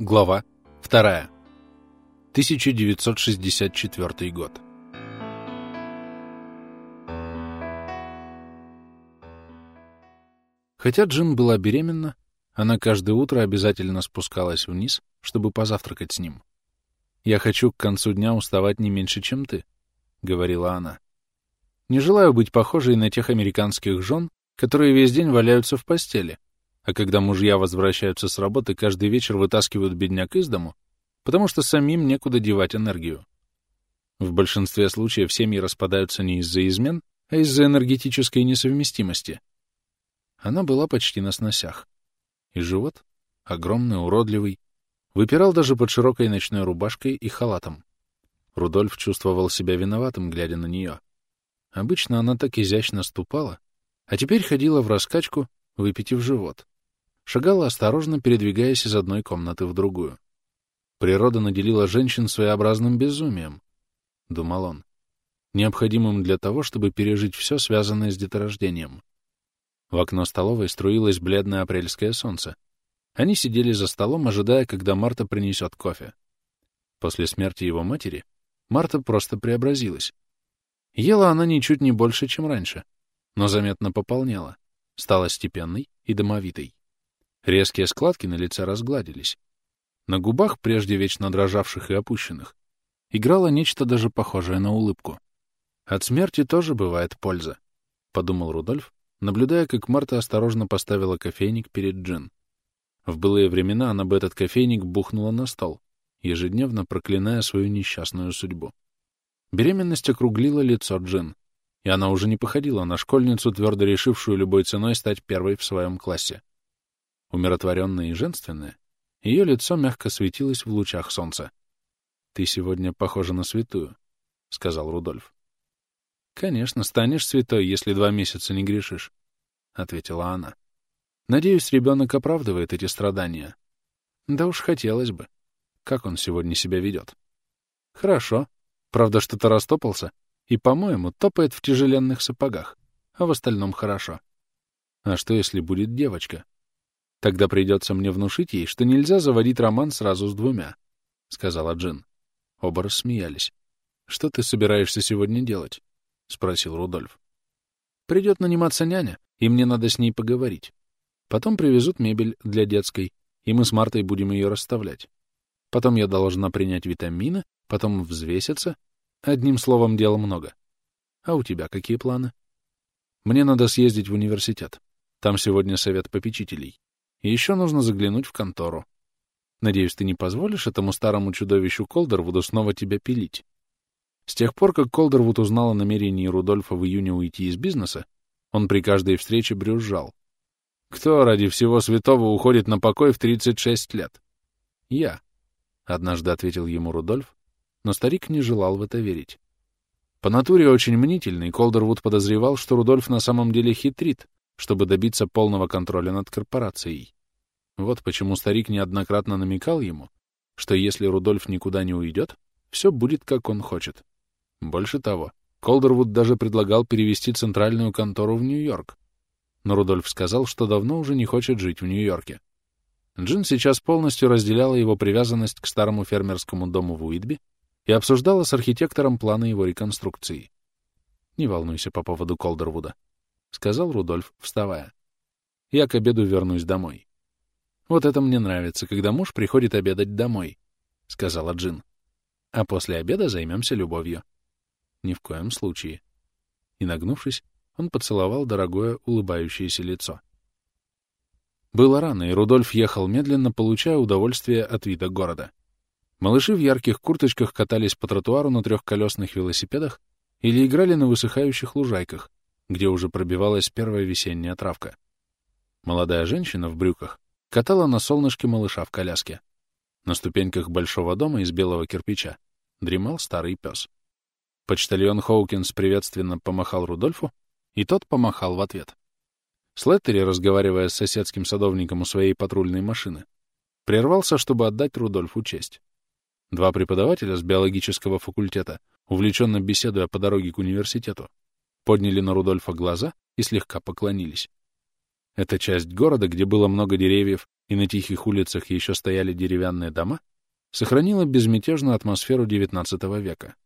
Глава 2. 1964 год. Хотя Джин была беременна, она каждое утро обязательно спускалась вниз, чтобы позавтракать с ним. «Я хочу к концу дня уставать не меньше, чем ты», — говорила она. «Не желаю быть похожей на тех американских жен, которые весь день валяются в постели, а когда мужья возвращаются с работы, каждый вечер вытаскивают бедняк из дому, потому что самим некуда девать энергию. В большинстве случаев семьи распадаются не из-за измен, а из-за энергетической несовместимости. Она была почти на сносях. И живот, огромный, уродливый, выпирал даже под широкой ночной рубашкой и халатом. Рудольф чувствовал себя виноватым, глядя на нее. Обычно она так изящно ступала, а теперь ходила в раскачку, выпитив живот шагала осторожно, передвигаясь из одной комнаты в другую. Природа наделила женщин своеобразным безумием, — думал он, необходимым для того, чтобы пережить все, связанное с деторождением. В окно столовой струилось бледное апрельское солнце. Они сидели за столом, ожидая, когда Марта принесет кофе. После смерти его матери Марта просто преобразилась. Ела она ничуть не больше, чем раньше, но заметно пополнела, стала степенной и домовитой. Резкие складки на лице разгладились. На губах, прежде вечно дрожавших и опущенных, играло нечто даже похожее на улыбку. «От смерти тоже бывает польза», — подумал Рудольф, наблюдая, как Марта осторожно поставила кофейник перед Джин. В былые времена она бы этот кофейник бухнула на стол, ежедневно проклиная свою несчастную судьбу. Беременность округлила лицо Джин, и она уже не походила на школьницу, твердо решившую любой ценой стать первой в своем классе. Умиротворенное и женственное, ее лицо мягко светилось в лучах солнца. «Ты сегодня похожа на святую», — сказал Рудольф. «Конечно, станешь святой, если два месяца не грешишь», — ответила она. «Надеюсь, ребенок оправдывает эти страдания. Да уж хотелось бы. Как он сегодня себя ведет?» «Хорошо. Правда, что-то растопался и, по-моему, топает в тяжеленных сапогах, а в остальном хорошо. А что, если будет девочка?» Тогда придется мне внушить ей, что нельзя заводить роман сразу с двумя, — сказала Джин. Оба рассмеялись. — Что ты собираешься сегодня делать? — спросил Рудольф. — Придет наниматься няня, и мне надо с ней поговорить. Потом привезут мебель для детской, и мы с Мартой будем ее расставлять. Потом я должна принять витамины, потом взвеситься. Одним словом, дела много. А у тебя какие планы? Мне надо съездить в университет. Там сегодня совет попечителей. И еще нужно заглянуть в контору. Надеюсь, ты не позволишь этому старому чудовищу Колдервуду снова тебя пилить. С тех пор, как Колдервуд узнал о намерении Рудольфа в июне уйти из бизнеса, он при каждой встрече брюзжал. «Кто ради всего святого уходит на покой в 36 лет?» «Я», — однажды ответил ему Рудольф, но старик не желал в это верить. По натуре очень мнительный, Колдервуд подозревал, что Рудольф на самом деле хитрит, чтобы добиться полного контроля над корпорацией. Вот почему старик неоднократно намекал ему, что если Рудольф никуда не уйдет, все будет, как он хочет. Больше того, Колдервуд даже предлагал перевести центральную контору в Нью-Йорк. Но Рудольф сказал, что давно уже не хочет жить в Нью-Йорке. Джин сейчас полностью разделяла его привязанность к старому фермерскому дому в Уитби и обсуждала с архитектором планы его реконструкции. «Не волнуйся по поводу Колдервуда», — сказал Рудольф, вставая. «Я к обеду вернусь домой. «Вот это мне нравится, когда муж приходит обедать домой», — сказала Джин. «А после обеда займемся любовью». «Ни в коем случае». И, нагнувшись, он поцеловал дорогое улыбающееся лицо. Было рано, и Рудольф ехал медленно, получая удовольствие от вида города. Малыши в ярких курточках катались по тротуару на трехколесных велосипедах или играли на высыхающих лужайках, где уже пробивалась первая весенняя травка. Молодая женщина в брюках катала на солнышке малыша в коляске. На ступеньках большого дома из белого кирпича дремал старый пес. Почтальон Хоукинс приветственно помахал Рудольфу, и тот помахал в ответ. Слеттери, разговаривая с соседским садовником у своей патрульной машины, прервался, чтобы отдать Рудольфу честь. Два преподавателя с биологического факультета, увлеченно беседуя по дороге к университету, подняли на Рудольфа глаза и слегка поклонились. Эта часть города, где было много деревьев и на тихих улицах еще стояли деревянные дома, сохранила безмятежную атмосферу XIX века.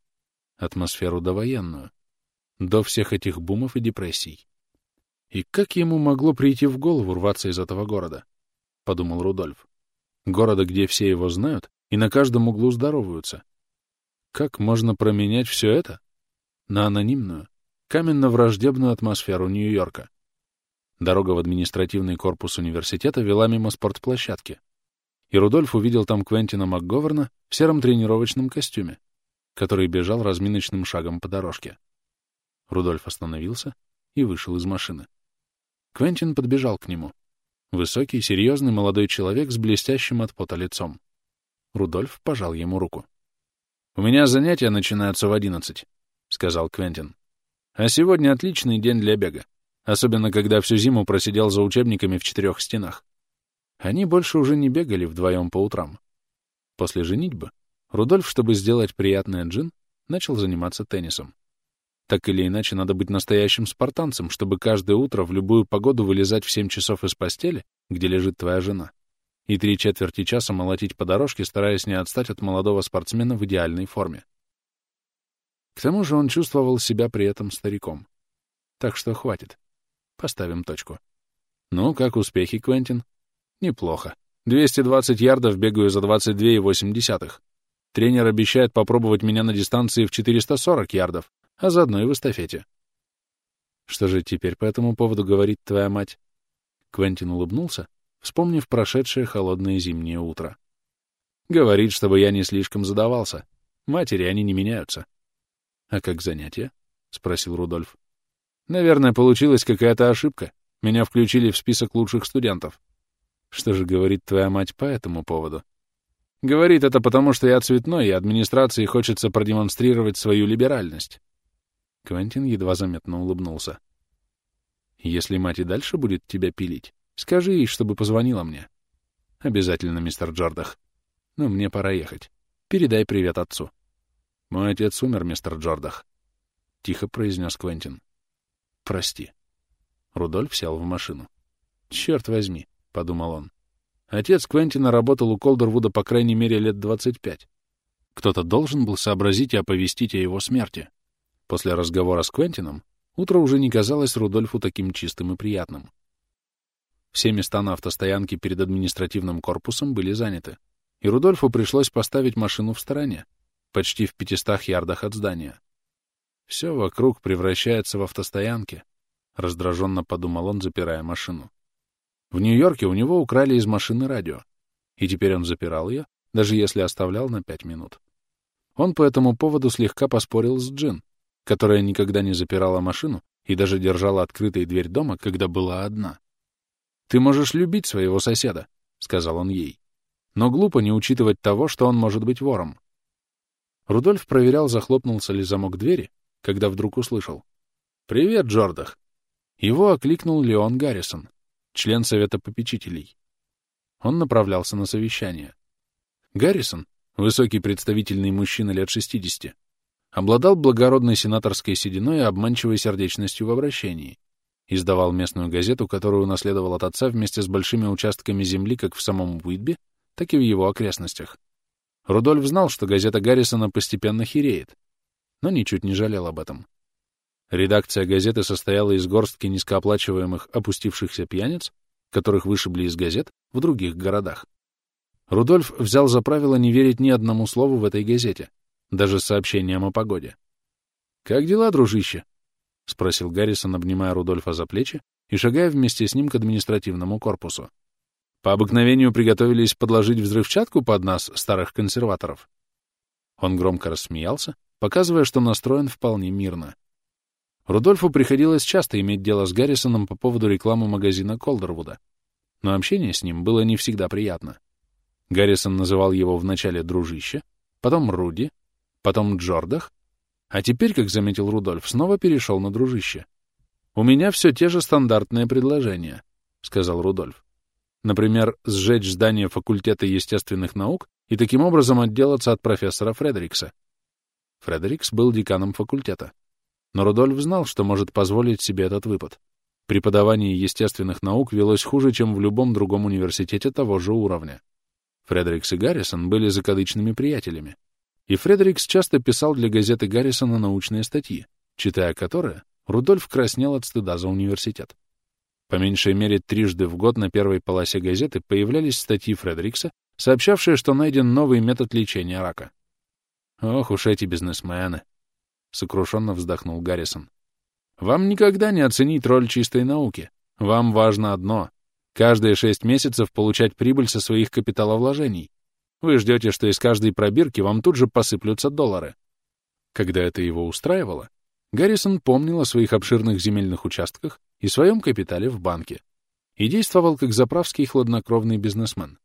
Атмосферу довоенную. До всех этих бумов и депрессий. И как ему могло прийти в голову рваться из этого города? Подумал Рудольф. Города, где все его знают и на каждом углу здороваются. Как можно променять все это на анонимную, каменно-враждебную атмосферу Нью-Йорка? Дорога в административный корпус университета вела мимо спортплощадки. И Рудольф увидел там Квентина МакГоверна в сером тренировочном костюме, который бежал разминочным шагом по дорожке. Рудольф остановился и вышел из машины. Квентин подбежал к нему. Высокий, серьезный молодой человек с блестящим от пота лицом. Рудольф пожал ему руку. «У меня занятия начинаются в одиннадцать», — сказал Квентин. «А сегодня отличный день для бега особенно когда всю зиму просидел за учебниками в четырех стенах. Они больше уже не бегали вдвоем по утрам. После женитьбы Рудольф, чтобы сделать приятное Джин, начал заниматься теннисом. Так или иначе, надо быть настоящим спартанцем, чтобы каждое утро в любую погоду вылезать в семь часов из постели, где лежит твоя жена, и три четверти часа молотить по дорожке, стараясь не отстать от молодого спортсмена в идеальной форме. К тому же он чувствовал себя при этом стариком. Так что хватит. Поставим точку. Ну, как успехи, Квентин? Неплохо. 220 ярдов бегаю за 22,8. Тренер обещает попробовать меня на дистанции в 440 ярдов, а заодно и в эстафете. Что же теперь по этому поводу говорит твоя мать? Квентин улыбнулся, вспомнив прошедшее холодное зимнее утро. Говорит, чтобы я не слишком задавался. Матери они не меняются. — А как занятия? — спросил Рудольф. Наверное, получилась какая-то ошибка. Меня включили в список лучших студентов. Что же говорит твоя мать по этому поводу? Говорит это потому, что я цветной, и администрации хочется продемонстрировать свою либеральность. Квентин едва заметно улыбнулся. Если мать и дальше будет тебя пилить, скажи ей, чтобы позвонила мне. Обязательно, мистер Джордах. Но мне пора ехать. Передай привет отцу. Мой отец умер, мистер Джордах. Тихо произнес Квентин. Прости. Рудольф сел в машину. «Черт возьми», — подумал он. Отец Квентина работал у Колдервуда по крайней мере лет 25. Кто-то должен был сообразить и оповестить о его смерти. После разговора с Квентином утро уже не казалось Рудольфу таким чистым и приятным. Все места на автостоянке перед административным корпусом были заняты, и Рудольфу пришлось поставить машину в стороне, почти в пятистах ярдах от здания. Все вокруг превращается в автостоянки, — раздраженно подумал он, запирая машину. В Нью-Йорке у него украли из машины радио, и теперь он запирал ее, даже если оставлял на пять минут. Он по этому поводу слегка поспорил с Джин, которая никогда не запирала машину и даже держала открытой дверь дома, когда была одна. «Ты можешь любить своего соседа», — сказал он ей. «Но глупо не учитывать того, что он может быть вором». Рудольф проверял, захлопнулся ли замок двери, когда вдруг услышал. «Привет, Джордах!» Его окликнул Леон Гаррисон, член Совета попечителей. Он направлялся на совещание. Гаррисон, высокий представительный мужчина лет 60, обладал благородной сенаторской сединой и обманчивой сердечностью в обращении, издавал местную газету, которую унаследовал от отца вместе с большими участками земли как в самом Уитби, так и в его окрестностях. Рудольф знал, что газета Гаррисона постепенно хереет, но ничуть не жалел об этом. Редакция газеты состояла из горстки низкооплачиваемых опустившихся пьяниц, которых вышибли из газет в других городах. Рудольф взял за правило не верить ни одному слову в этой газете, даже сообщениям о погоде. «Как дела, дружище?» — спросил Гаррисон, обнимая Рудольфа за плечи и шагая вместе с ним к административному корпусу. «По обыкновению приготовились подложить взрывчатку под нас, старых консерваторов?» Он громко рассмеялся, показывая, что настроен вполне мирно. Рудольфу приходилось часто иметь дело с Гаррисоном по поводу рекламы магазина Колдервуда, но общение с ним было не всегда приятно. Гаррисон называл его вначале «дружище», потом «Руди», потом «Джордах», а теперь, как заметил Рудольф, снова перешел на «дружище». «У меня все те же стандартные предложения», — сказал Рудольф. Например, сжечь здание факультета естественных наук и таким образом отделаться от профессора Фредерикса. Фредерикс был деканом факультета. Но Рудольф знал, что может позволить себе этот выпад. Преподавание естественных наук велось хуже, чем в любом другом университете того же уровня. Фредерикс и Гаррисон были закадычными приятелями, и Фредерикс часто писал для газеты Гаррисона научные статьи, читая которые, Рудольф краснел от стыда за университет. По меньшей мере трижды в год на первой полосе газеты появлялись статьи Фредерикса, сообщавшие, что найден новый метод лечения рака. «Ох уж эти бизнесмены!» — сокрушенно вздохнул Гаррисон. «Вам никогда не оценить роль чистой науки. Вам важно одно — каждые шесть месяцев получать прибыль со своих капиталовложений. Вы ждете, что из каждой пробирки вам тут же посыплются доллары». Когда это его устраивало, Гаррисон помнил о своих обширных земельных участках и своем капитале в банке и действовал как заправский хладнокровный бизнесмен.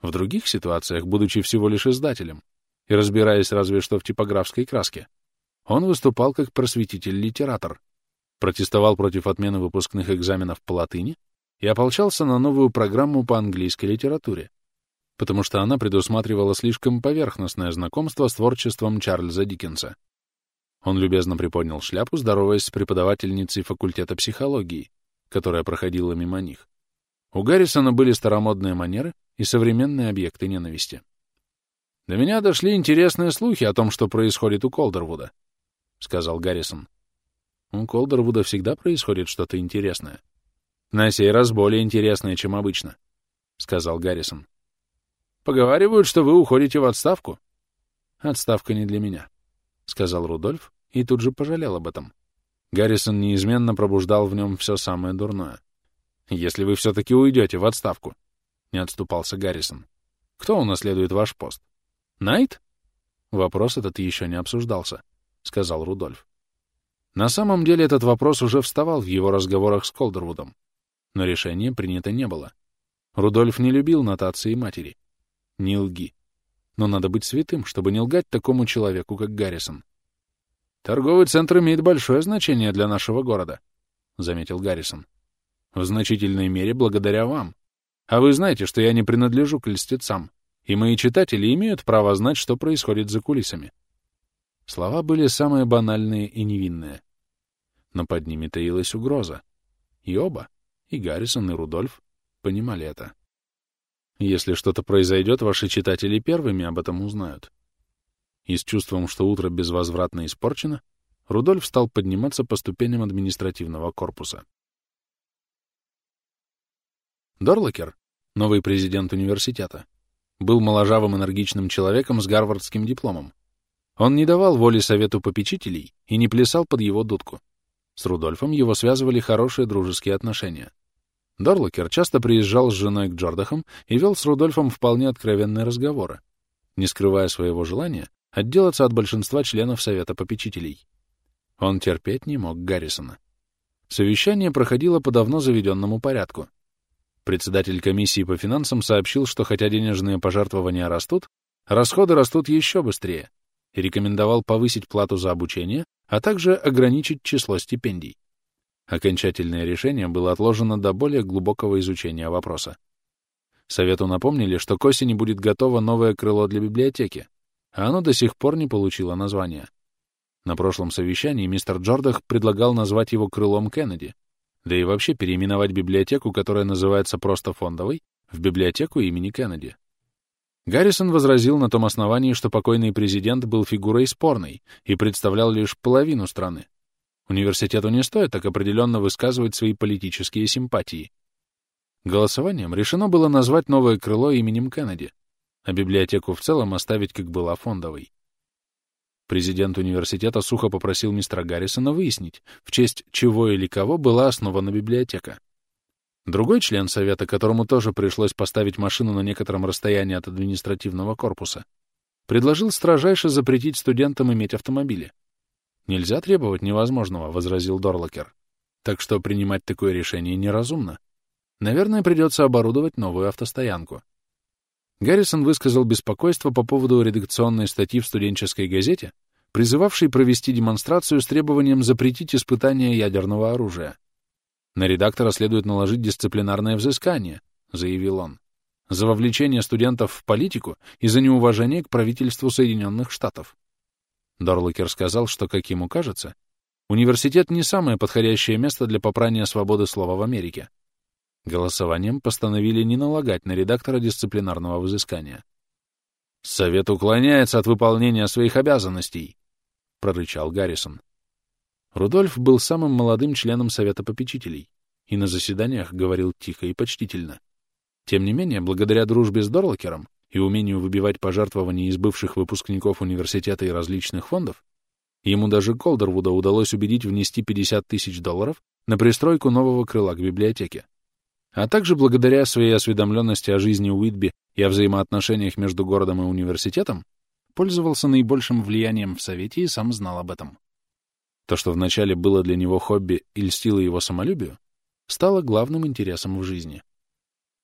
В других ситуациях, будучи всего лишь издателем и разбираясь разве что в типографской краске, он выступал как просветитель-литератор, протестовал против отмены выпускных экзаменов по латыни и ополчался на новую программу по английской литературе, потому что она предусматривала слишком поверхностное знакомство с творчеством Чарльза Диккенса. Он любезно приподнял шляпу, здороваясь с преподавательницей факультета психологии, которая проходила мимо них. У Гаррисона были старомодные манеры и современные объекты ненависти. «До меня дошли интересные слухи о том, что происходит у Колдервуда», — сказал Гаррисон. «У Колдервуда всегда происходит что-то интересное. На сей раз более интересное, чем обычно», — сказал Гаррисон. «Поговаривают, что вы уходите в отставку». «Отставка не для меня», — сказал Рудольф, и тут же пожалел об этом. Гаррисон неизменно пробуждал в нем все самое дурное. «Если вы все-таки уйдете в отставку», — не отступался Гаррисон, — «кто унаследует ваш пост? Найт?» Вопрос этот еще не обсуждался, — сказал Рудольф. На самом деле этот вопрос уже вставал в его разговорах с Колдервудом, но решение принято не было. Рудольф не любил нотации матери. Не лги. Но надо быть святым, чтобы не лгать такому человеку, как Гаррисон. «Торговый центр имеет большое значение для нашего города», — заметил Гаррисон. «В значительной мере благодаря вам. А вы знаете, что я не принадлежу к льстецам, и мои читатели имеют право знать, что происходит за кулисами». Слова были самые банальные и невинные. Но под ними таилась угроза. И оба, и Гаррисон, и Рудольф, понимали это. Если что-то произойдет, ваши читатели первыми об этом узнают и с чувством, что утро безвозвратно испорчено, Рудольф стал подниматься по ступеням административного корпуса. Дорлокер, новый президент университета, был моложавым энергичным человеком с гарвардским дипломом. Он не давал воли совету попечителей и не плясал под его дудку. С Рудольфом его связывали хорошие дружеские отношения. Дорлокер часто приезжал с женой к Джордахам и вел с Рудольфом вполне откровенные разговоры, не скрывая своего желания отделаться от большинства членов Совета попечителей. Он терпеть не мог Гаррисона. Совещание проходило по давно заведенному порядку. Председатель комиссии по финансам сообщил, что хотя денежные пожертвования растут, расходы растут еще быстрее, и рекомендовал повысить плату за обучение, а также ограничить число стипендий. Окончательное решение было отложено до более глубокого изучения вопроса. Совету напомнили, что к осени будет готово новое крыло для библиотеки, а оно до сих пор не получило названия. На прошлом совещании мистер Джордах предлагал назвать его крылом Кеннеди, да и вообще переименовать библиотеку, которая называется просто фондовой, в библиотеку имени Кеннеди. Гаррисон возразил на том основании, что покойный президент был фигурой спорной и представлял лишь половину страны. Университету не стоит так определенно высказывать свои политические симпатии. Голосованием решено было назвать новое крыло именем Кеннеди, а библиотеку в целом оставить как была фондовой. Президент университета сухо попросил мистера Гаррисона выяснить, в честь чего или кого была основана библиотека. Другой член совета, которому тоже пришлось поставить машину на некотором расстоянии от административного корпуса, предложил строжайше запретить студентам иметь автомобили. «Нельзя требовать невозможного», — возразил Дорлокер. «Так что принимать такое решение неразумно. Наверное, придется оборудовать новую автостоянку». Гаррисон высказал беспокойство по поводу редакционной статьи в студенческой газете, призывавшей провести демонстрацию с требованием запретить испытания ядерного оружия. «На редактора следует наложить дисциплинарное взыскание», — заявил он, «за вовлечение студентов в политику и за неуважение к правительству Соединенных Штатов». Дорлокер сказал, что, как ему кажется, Университет не самое подходящее место для попрания свободы слова в Америке. Голосованием постановили не налагать на редактора дисциплинарного взыскания. «Совет уклоняется от выполнения своих обязанностей», — прорычал Гаррисон. Рудольф был самым молодым членом Совета попечителей и на заседаниях говорил тихо и почтительно. Тем не менее, благодаря дружбе с Дорлокером и умению выбивать пожертвования из бывших выпускников университета и различных фондов, ему даже Колдервуда удалось убедить внести 50 тысяч долларов на пристройку нового крыла к библиотеке. А также благодаря своей осведомленности о жизни Уитби и о взаимоотношениях между городом и университетом, пользовался наибольшим влиянием в Совете и сам знал об этом. То, что вначале было для него хобби и льстило его самолюбию, стало главным интересом в жизни.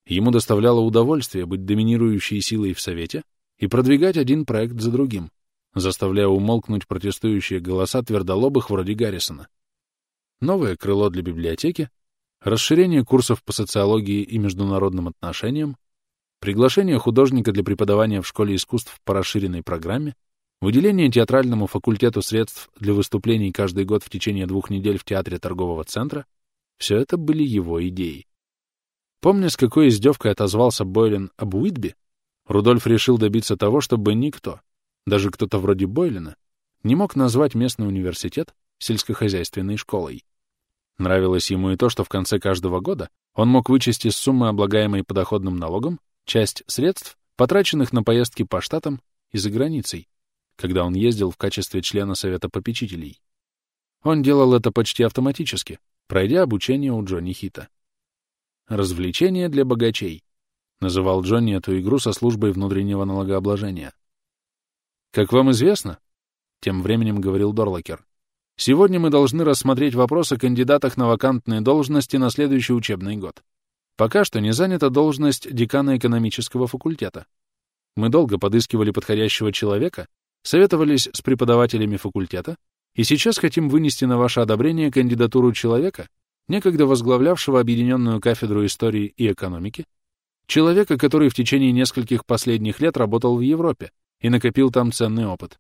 Ему доставляло удовольствие быть доминирующей силой в Совете и продвигать один проект за другим, заставляя умолкнуть протестующие голоса твердолобых вроде Гаррисона. Новое крыло для библиотеки, расширение курсов по социологии и международным отношениям, приглашение художника для преподавания в школе искусств по расширенной программе, выделение театральному факультету средств для выступлений каждый год в течение двух недель в театре торгового центра — все это были его идеи. Помня, с какой издевкой отозвался Бойлен об Уитби, Рудольф решил добиться того, чтобы никто, даже кто-то вроде Бойлена, не мог назвать местный университет сельскохозяйственной школой. Нравилось ему и то, что в конце каждого года он мог вычесть из суммы, облагаемой подоходным налогом, часть средств, потраченных на поездки по штатам и за границей, когда он ездил в качестве члена Совета попечителей. Он делал это почти автоматически, пройдя обучение у Джонни Хита. «Развлечение для богачей», — называл Джонни эту игру со службой внутреннего налогообложения. «Как вам известно», — тем временем говорил Дорлокер, «сегодня мы должны рассмотреть вопрос о кандидатах на вакантные должности на следующий учебный год. Пока что не занята должность декана экономического факультета. Мы долго подыскивали подходящего человека, советовались с преподавателями факультета, и сейчас хотим вынести на ваше одобрение кандидатуру человека, некогда возглавлявшего объединенную кафедру истории и экономики, человека, который в течение нескольких последних лет работал в Европе и накопил там ценный опыт.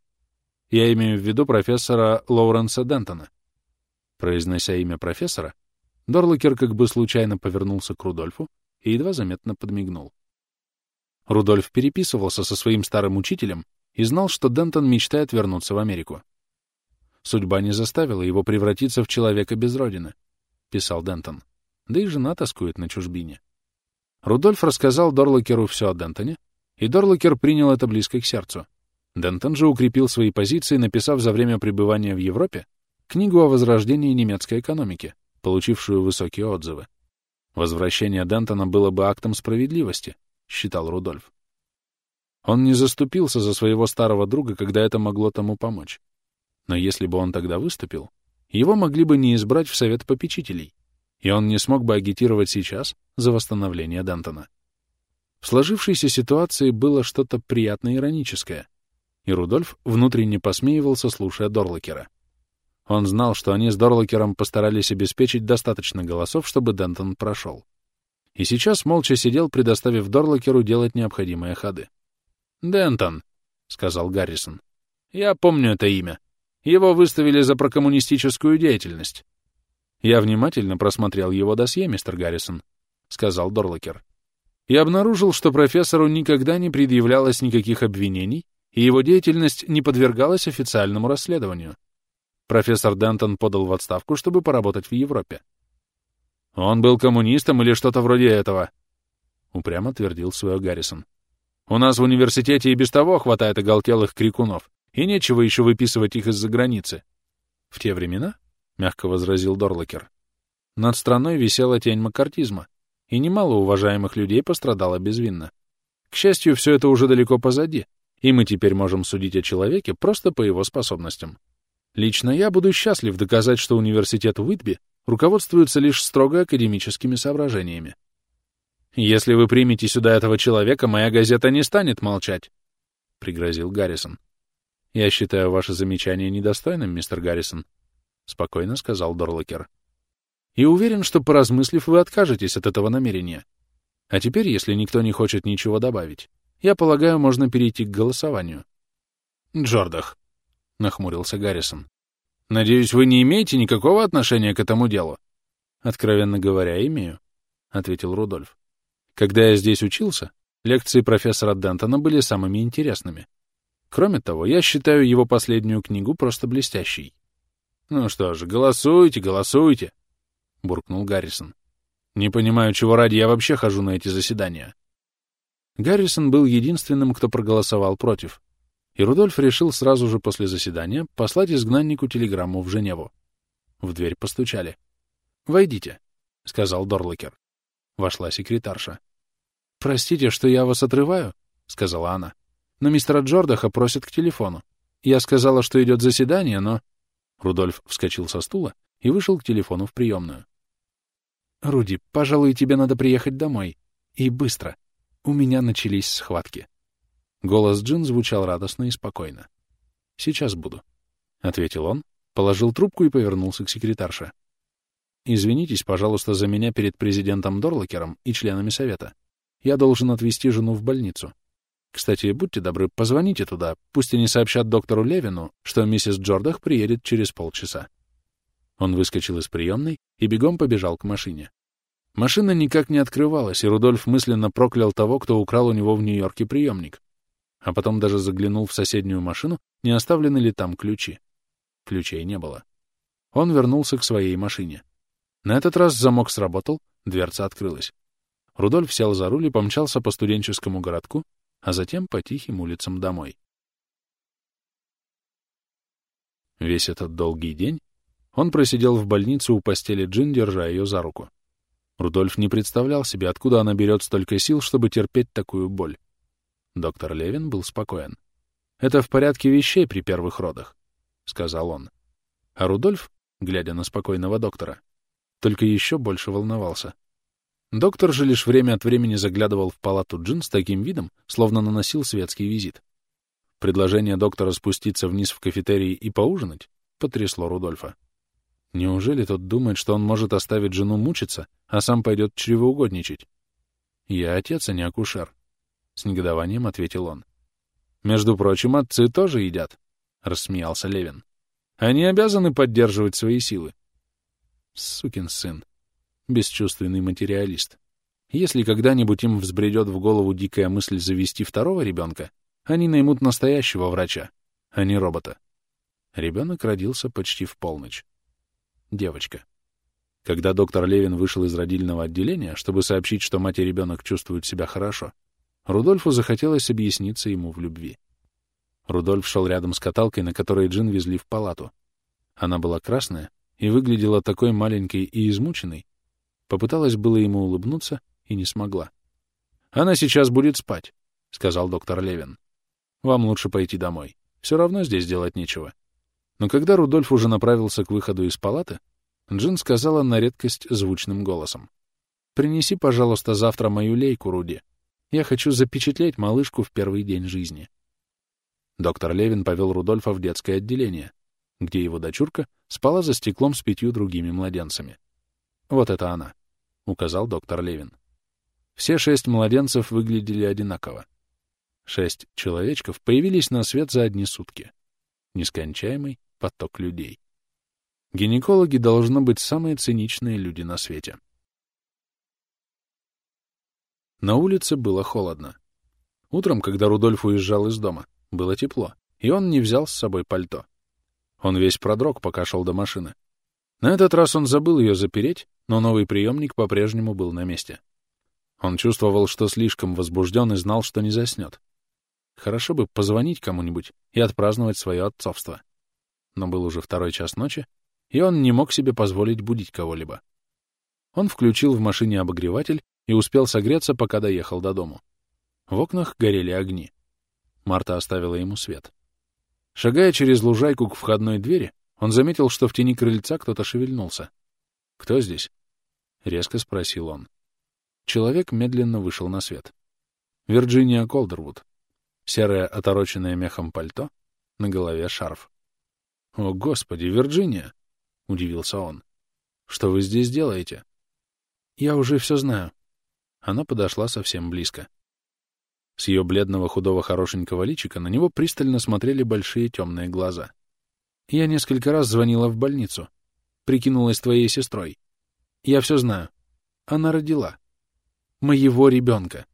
Я имею в виду профессора Лоуренса Дентона. Произнося имя профессора, Дорлокер как бы случайно повернулся к Рудольфу и едва заметно подмигнул. Рудольф переписывался со своим старым учителем и знал, что Дентон мечтает вернуться в Америку. Судьба не заставила его превратиться в человека без родины — писал Дентон. Да и жена тоскует на чужбине. Рудольф рассказал Дорлокеру все о Дентоне, и Дорлокер принял это близко к сердцу. Дентон же укрепил свои позиции, написав за время пребывания в Европе книгу о возрождении немецкой экономики, получившую высокие отзывы. Возвращение Дентона было бы актом справедливости, считал Рудольф. Он не заступился за своего старого друга, когда это могло тому помочь. Но если бы он тогда выступил, его могли бы не избрать в совет попечителей, и он не смог бы агитировать сейчас за восстановление Дантона. В сложившейся ситуации было что-то приятно ироническое, и Рудольф внутренне посмеивался, слушая Дорлокера. Он знал, что они с Дорлокером постарались обеспечить достаточно голосов, чтобы Дентон прошел. И сейчас молча сидел, предоставив Дорлокеру делать необходимые ходы. «Дентон», — сказал Гаррисон, — «я помню это имя. Его выставили за прокоммунистическую деятельность. Я внимательно просмотрел его досье, мистер Гаррисон, — сказал Дорлокер. И обнаружил, что профессору никогда не предъявлялось никаких обвинений, и его деятельность не подвергалась официальному расследованию. Профессор Дентон подал в отставку, чтобы поработать в Европе. «Он был коммунистом или что-то вроде этого», — упрямо твердил свое Гаррисон. «У нас в университете и без того хватает оголтелых крикунов и нечего еще выписывать их из-за границы. В те времена, — мягко возразил Дорлокер, — над страной висела тень макартизма, и немало уважаемых людей пострадало безвинно. К счастью, все это уже далеко позади, и мы теперь можем судить о человеке просто по его способностям. Лично я буду счастлив доказать, что университет Уитби руководствуется лишь строго академическими соображениями. «Если вы примете сюда этого человека, моя газета не станет молчать», — пригрозил Гаррисон. «Я считаю ваше замечание недостойным, мистер Гаррисон», — спокойно сказал Дорлокер. «И уверен, что, поразмыслив, вы откажетесь от этого намерения. А теперь, если никто не хочет ничего добавить, я полагаю, можно перейти к голосованию». «Джордах», — нахмурился Гаррисон. Надеюсь, вы не имеете никакого отношения к этому делу? Откровенно говоря, имею, — ответил Рудольф. Когда я здесь учился, лекции профессора Дентона были самыми интересными. Кроме того, я считаю его последнюю книгу просто блестящей. Ну что же, голосуйте, голосуйте, — буркнул Гаррисон. Не понимаю, чего ради я вообще хожу на эти заседания. Гаррисон был единственным, кто проголосовал против, и Рудольф решил сразу же после заседания послать изгнаннику телеграмму в Женеву. В дверь постучали. «Войдите», — сказал Дорлокер. Вошла секретарша. «Простите, что я вас отрываю», — сказала она. «Но мистера Джордаха просят к телефону. Я сказала, что идет заседание, но...» Рудольф вскочил со стула и вышел к телефону в приемную. «Руди, пожалуй, тебе надо приехать домой. И быстро. У меня начались схватки». Голос Джин звучал радостно и спокойно. «Сейчас буду», — ответил он, положил трубку и повернулся к секретарше. «Извинитесь, пожалуйста, за меня перед президентом Дорлокером и членами совета. Я должен отвезти жену в больницу. Кстати, будьте добры, позвоните туда, пусть они сообщат доктору Левину, что миссис Джордах приедет через полчаса». Он выскочил из приемной и бегом побежал к машине. Машина никак не открывалась, и Рудольф мысленно проклял того, кто украл у него в Нью-Йорке приемник. А потом даже заглянул в соседнюю машину, не оставлены ли там ключи. Ключей не было. Он вернулся к своей машине. На этот раз замок сработал, дверца открылась. Рудольф сел за руль и помчался по студенческому городку, а затем по тихим улицам домой. Весь этот долгий день он просидел в больнице у постели Джин, держа ее за руку. Рудольф не представлял себе, откуда она берет столько сил, чтобы терпеть такую боль. Доктор Левин был спокоен. «Это в порядке вещей при первых родах», — сказал он. А Рудольф, глядя на спокойного доктора, только еще больше волновался. Доктор же лишь время от времени заглядывал в палату Джин с таким видом, словно наносил светский визит. Предложение доктора спуститься вниз в кафетерий и поужинать потрясло Рудольфа. Неужели тот думает, что он может оставить жену мучиться, а сам пойдет чревоугодничать? Я отец, а не акушер. С негодованием ответил он. Между прочим, отцы тоже едят, рассмеялся Левин. Они обязаны поддерживать свои силы. Сукин сын. Бесчувственный материалист. Если когда-нибудь им взбредет в голову дикая мысль завести второго ребенка, они наймут настоящего врача, а не робота. Ребенок родился почти в полночь девочка. Когда доктор Левин вышел из родильного отделения, чтобы сообщить, что мать и ребенок чувствуют себя хорошо, Рудольфу захотелось объясниться ему в любви. Рудольф шел рядом с каталкой, на которой Джин везли в палату. Она была красная и выглядела такой маленькой и измученной. Попыталась было ему улыбнуться и не смогла. «Она сейчас будет спать», — сказал доктор Левин. «Вам лучше пойти домой. Все равно здесь делать нечего. Но когда Рудольф уже направился к выходу из палаты, Джин сказала на редкость звучным голосом. «Принеси, пожалуйста, завтра мою лейку, Руди. Я хочу запечатлеть малышку в первый день жизни». Доктор Левин повел Рудольфа в детское отделение, где его дочурка спала за стеклом с пятью другими младенцами. «Вот это она», — указал доктор Левин. Все шесть младенцев выглядели одинаково. Шесть человечков появились на свет за одни сутки нескончаемый поток людей. Гинекологи должны быть самые циничные люди на свете. На улице было холодно. Утром, когда Рудольф уезжал из дома, было тепло, и он не взял с собой пальто. Он весь продрог, пока шел до машины. На этот раз он забыл ее запереть, но новый приемник по-прежнему был на месте. Он чувствовал, что слишком возбужден и знал, что не заснет. Хорошо бы позвонить кому-нибудь и отпраздновать свое отцовство. Но был уже второй час ночи, и он не мог себе позволить будить кого-либо. Он включил в машине обогреватель и успел согреться, пока доехал до дому. В окнах горели огни. Марта оставила ему свет. Шагая через лужайку к входной двери, он заметил, что в тени крыльца кто-то шевельнулся. «Кто здесь?» — резко спросил он. Человек медленно вышел на свет. «Вирджиния Колдервуд», серое отороченное мехом пальто, на голове шарф. «О, Господи, Вирджиния!» — удивился он. «Что вы здесь делаете?» «Я уже все знаю». Она подошла совсем близко. С ее бледного худого хорошенького личика на него пристально смотрели большие темные глаза. Я несколько раз звонила в больницу. Прикинулась твоей сестрой. Я все знаю. Она родила. Моего ребенка.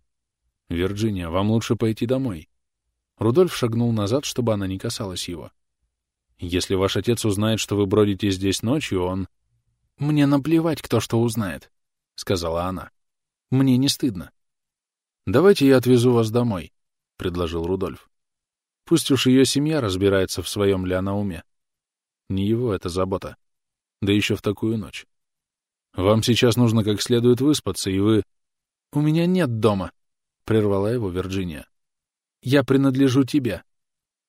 Вирджиния, вам лучше пойти домой. Рудольф шагнул назад, чтобы она не касалась его. Если ваш отец узнает, что вы бродите здесь ночью, он... Мне наплевать, кто что узнает, — сказала она. Мне не стыдно. Давайте я отвезу вас домой, — предложил Рудольф. Пусть уж ее семья разбирается, в своем ли она уме. Не его это забота. Да еще в такую ночь. Вам сейчас нужно как следует выспаться, и вы... — У меня нет дома, — прервала его Вирджиния. — Я принадлежу тебе.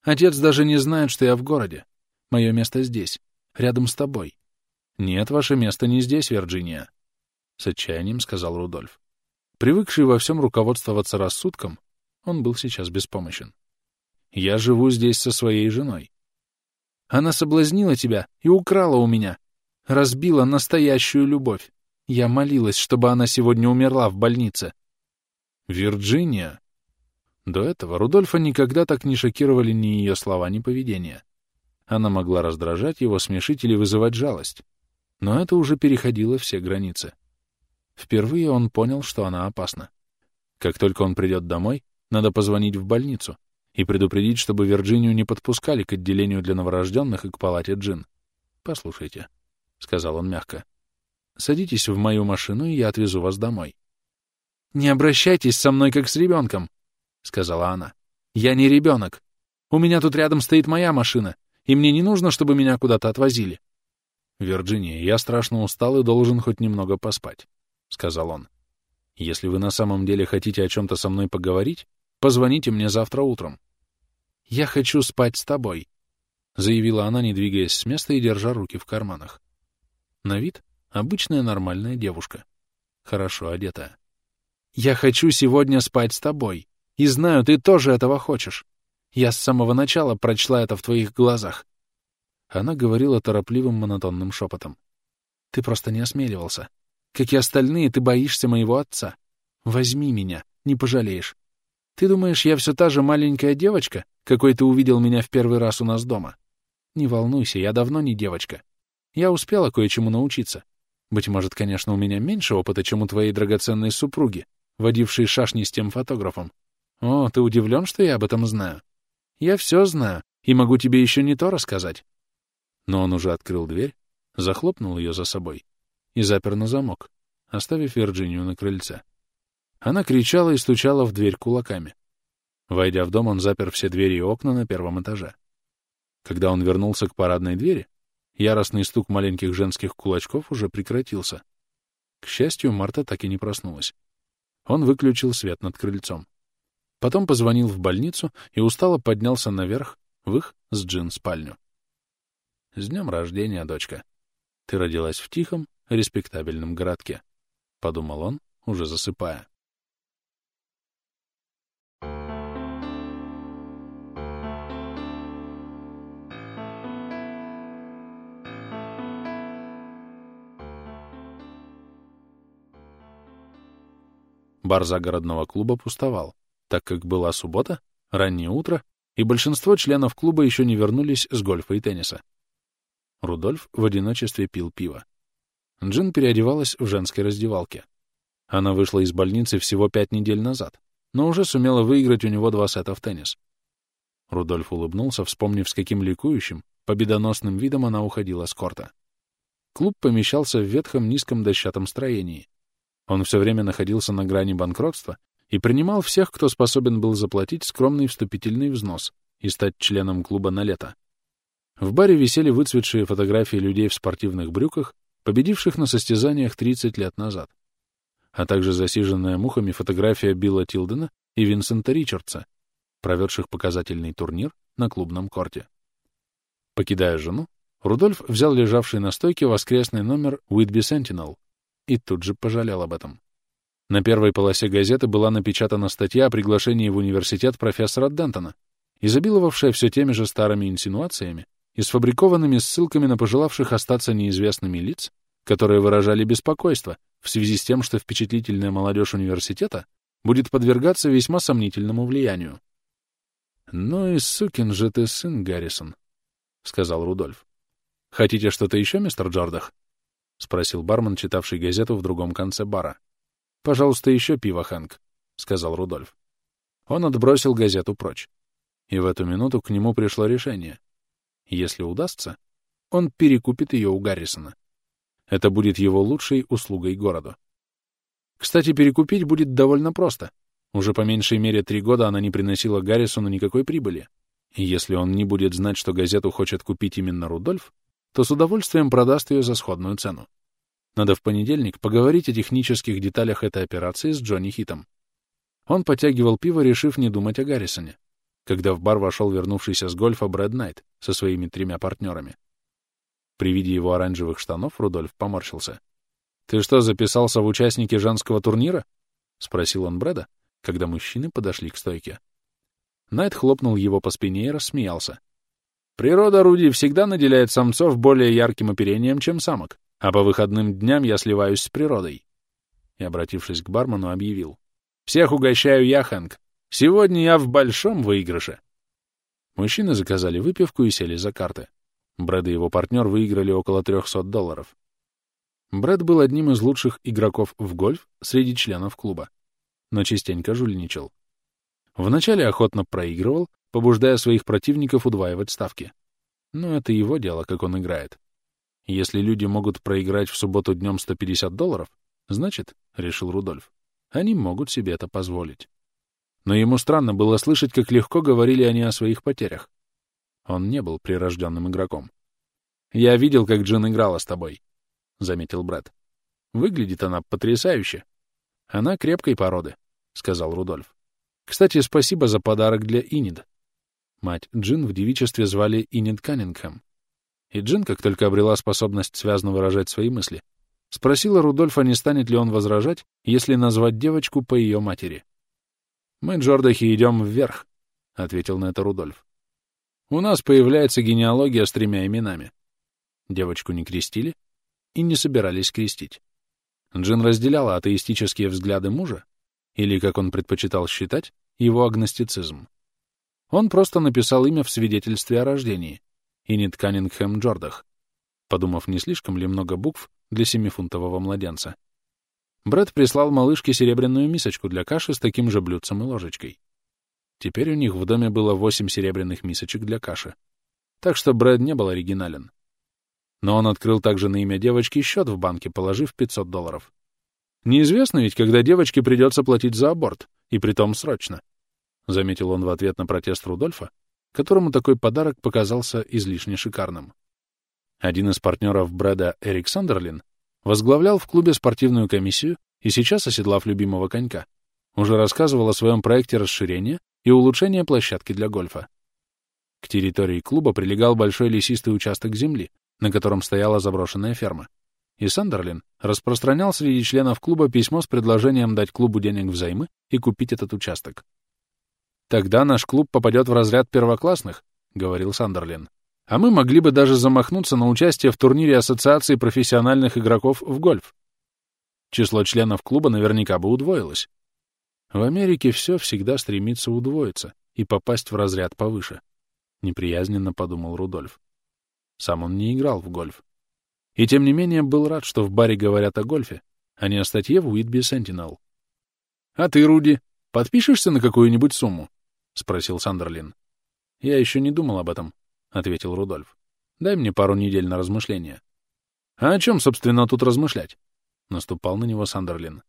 Отец даже не знает, что я в городе. Мое место здесь, рядом с тобой. — Нет, ваше место не здесь, Вирджиния, — с отчаянием сказал Рудольф. Привыкший во всем руководствоваться рассудком, он был сейчас беспомощен. Я живу здесь со своей женой. Она соблазнила тебя и украла у меня, разбила настоящую любовь. Я молилась, чтобы она сегодня умерла в больнице. Вирджиния. До этого Рудольфа никогда так не шокировали ни ее слова, ни поведение. Она могла раздражать его, смешить или вызывать жалость. Но это уже переходило все границы. Впервые он понял, что она опасна. Как только он придет домой, надо позвонить в больницу и предупредить, чтобы Вирджинию не подпускали к отделению для новорожденных и к палате Джин. Послушайте. — сказал он мягко. «Садитесь в мою машину, и я отвезу вас домой». «Не обращайтесь со мной, как с ребенком», — сказала она. «Я не ребенок. У меня тут рядом стоит моя машина, и мне не нужно, чтобы меня куда-то отвозили». «Вирджиния, я страшно устал и должен хоть немного поспать», — сказал он. «Если вы на самом деле хотите о чем-то со мной поговорить, позвоните мне завтра утром». «Я хочу спать с тобой», — заявила она, не двигаясь с места и держа руки в карманах. На вид обычная нормальная девушка. Хорошо одетая. «Я хочу сегодня спать с тобой. И знаю, ты тоже этого хочешь. Я с самого начала прочла это в твоих глазах». Она говорила торопливым монотонным шепотом. «Ты просто не осмеливался. Как и остальные, ты боишься моего отца. Возьми меня, не пожалеешь. Ты думаешь, я все та же маленькая девочка, какой ты увидел меня в первый раз у нас дома? Не волнуйся, я давно не девочка. Я успела кое-чему научиться. Быть может, конечно, у меня меньше опыта, чем у твоей драгоценной супруги, водившей шашни с тем фотографом. О, ты удивлен, что я об этом знаю? Я все знаю, и могу тебе еще не то рассказать. Но он уже открыл дверь, захлопнул ее за собой и запер на замок, оставив Вирджинию на крыльце. Она кричала и стучала в дверь кулаками. Войдя в дом, он запер все двери и окна на первом этаже. Когда он вернулся к парадной двери, Яростный стук маленьких женских кулачков уже прекратился. К счастью, Марта так и не проснулась. Он выключил свет над крыльцом. Потом позвонил в больницу и устало поднялся наверх, в их с Джин спальню. «С днем рождения, дочка! Ты родилась в тихом, респектабельном городке», — подумал он, уже засыпая. Бар загородного клуба пустовал, так как была суббота, раннее утро, и большинство членов клуба еще не вернулись с гольфа и тенниса. Рудольф в одиночестве пил пиво. Джин переодевалась в женской раздевалке. Она вышла из больницы всего пять недель назад, но уже сумела выиграть у него два сета в теннис. Рудольф улыбнулся, вспомнив, с каким ликующим, победоносным видом она уходила с корта. Клуб помещался в ветхом низком дощатом строении, он все время находился на грани банкротства и принимал всех, кто способен был заплатить скромный вступительный взнос и стать членом клуба на лето. В баре висели выцветшие фотографии людей в спортивных брюках, победивших на состязаниях 30 лет назад, а также засиженная мухами фотография Билла Тилдена и Винсента Ричардса, проведших показательный турнир на клубном корте. Покидая жену, Рудольф взял лежавший на стойке воскресный номер Whitby Sentinel и тут же пожалел об этом. На первой полосе газеты была напечатана статья о приглашении в университет профессора Дентона, изобиловавшая все теми же старыми инсинуациями и сфабрикованными ссылками на пожелавших остаться неизвестными лиц, которые выражали беспокойство в связи с тем, что впечатлительная молодежь университета будет подвергаться весьма сомнительному влиянию. «Ну и сукин же ты сын, Гаррисон», — сказал Рудольф. «Хотите что-то еще, мистер Джордах?» — спросил бармен, читавший газету в другом конце бара. «Пожалуйста, еще пиво, Хэнк», — сказал Рудольф. Он отбросил газету прочь. И в эту минуту к нему пришло решение. Если удастся, он перекупит ее у Гаррисона. Это будет его лучшей услугой городу. Кстати, перекупить будет довольно просто. Уже по меньшей мере три года она не приносила Гаррисону никакой прибыли. И если он не будет знать, что газету хочет купить именно Рудольф, то с удовольствием продаст ее за сходную цену. Надо в понедельник поговорить о технических деталях этой операции с Джонни Хитом. Он потягивал пиво, решив не думать о Гаррисоне, когда в бар вошел вернувшийся с гольфа Брэд Найт со своими тремя партнерами. При виде его оранжевых штанов Рудольф поморщился. «Ты что, записался в участники женского турнира?» — спросил он Брэда, когда мужчины подошли к стойке. Найт хлопнул его по спине и рассмеялся. «Природа, Руди, всегда наделяет самцов более ярким оперением, чем самок, а по выходным дням я сливаюсь с природой». И, обратившись к бармену, объявил. «Всех угощаю я, Хэнк. Сегодня я в большом выигрыше». Мужчины заказали выпивку и сели за карты. Брэд и его партнер выиграли около 300 долларов. Брэд был одним из лучших игроков в гольф среди членов клуба, но частенько жульничал. Вначале охотно проигрывал, побуждая своих противников удваивать ставки. Но это его дело, как он играет. Если люди могут проиграть в субботу днем 150 долларов, значит, — решил Рудольф, — они могут себе это позволить. Но ему странно было слышать, как легко говорили они о своих потерях. Он не был прирожденным игроком. «Я видел, как Джин играла с тобой», — заметил Брэд. «Выглядит она потрясающе». «Она крепкой породы», — сказал Рудольф. Кстати, спасибо за подарок для Инид. Мать Джин в девичестве звали Инид Каннингхэм. И Джин, как только обрела способность связно выражать свои мысли, спросила Рудольфа, не станет ли он возражать, если назвать девочку по ее матери. «Мы, Джордахи, идем вверх», — ответил на это Рудольф. «У нас появляется генеалогия с тремя именами». Девочку не крестили и не собирались крестить. Джин разделяла атеистические взгляды мужа или, как он предпочитал считать, его агностицизм. Он просто написал имя в свидетельстве о рождении — Инит Каннингхэм Джордах, подумав, не слишком ли много букв для семифунтового младенца. Брэд прислал малышке серебряную мисочку для каши с таким же блюдцем и ложечкой. Теперь у них в доме было восемь серебряных мисочек для каши. Так что Брэд не был оригинален. Но он открыл также на имя девочки счет в банке, положив 500 долларов. Неизвестно ведь, когда девочке придется платить за аборт, и притом срочно. Заметил он в ответ на протест Рудольфа, которому такой подарок показался излишне шикарным. Один из партнеров Брэда, Эрик Сандерлин, возглавлял в клубе спортивную комиссию и сейчас, оседлав любимого конька, уже рассказывал о своем проекте расширения и улучшения площадки для гольфа. К территории клуба прилегал большой лесистый участок земли, на котором стояла заброшенная ферма и Сандерлин распространял среди членов клуба письмо с предложением дать клубу денег взаймы и купить этот участок. «Тогда наш клуб попадет в разряд первоклассных», — говорил Сандерлин. «А мы могли бы даже замахнуться на участие в турнире Ассоциации профессиональных игроков в гольф. Число членов клуба наверняка бы удвоилось. В Америке все всегда стремится удвоиться и попасть в разряд повыше», — неприязненно подумал Рудольф. Сам он не играл в гольф, и тем не менее был рад, что в баре говорят о гольфе, а не о статье в Уитби Сентинел. «А ты, Руди, подпишешься на какую-нибудь сумму?» — спросил Сандерлин. «Я еще не думал об этом», — ответил Рудольф. «Дай мне пару недель на размышления». «А о чем, собственно, тут размышлять?» — наступал на него Сандерлин.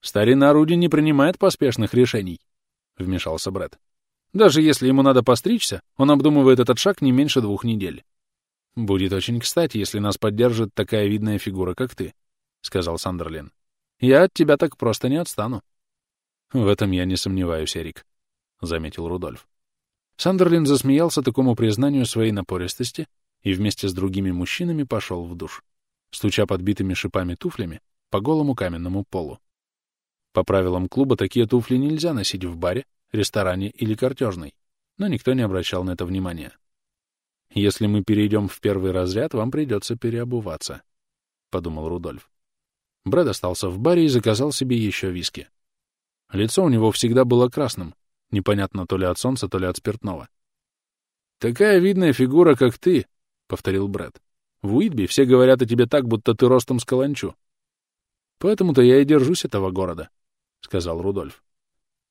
«Старина Руди не принимает поспешных решений», — вмешался Брэд. «Даже если ему надо постричься, он обдумывает этот шаг не меньше двух недель». «Будет очень кстати, если нас поддержит такая видная фигура, как ты», — сказал Сандерлин. «Я от тебя так просто не отстану». «В этом я не сомневаюсь, Эрик», — заметил Рудольф. Сандерлин засмеялся такому признанию своей напористости и вместе с другими мужчинами пошел в душ, стуча подбитыми шипами туфлями по голому каменному полу. По правилам клуба такие туфли нельзя носить в баре, ресторане или картежной, но никто не обращал на это внимания. Если мы перейдем в первый разряд, вам придется переобуваться, — подумал Рудольф. Брэд остался в баре и заказал себе еще виски. Лицо у него всегда было красным, непонятно то ли от солнца, то ли от спиртного. «Такая видная фигура, как ты», — повторил Брэд. «В Уитби все говорят о тебе так, будто ты ростом с каланчу». «Поэтому-то я и держусь этого города», — сказал Рудольф.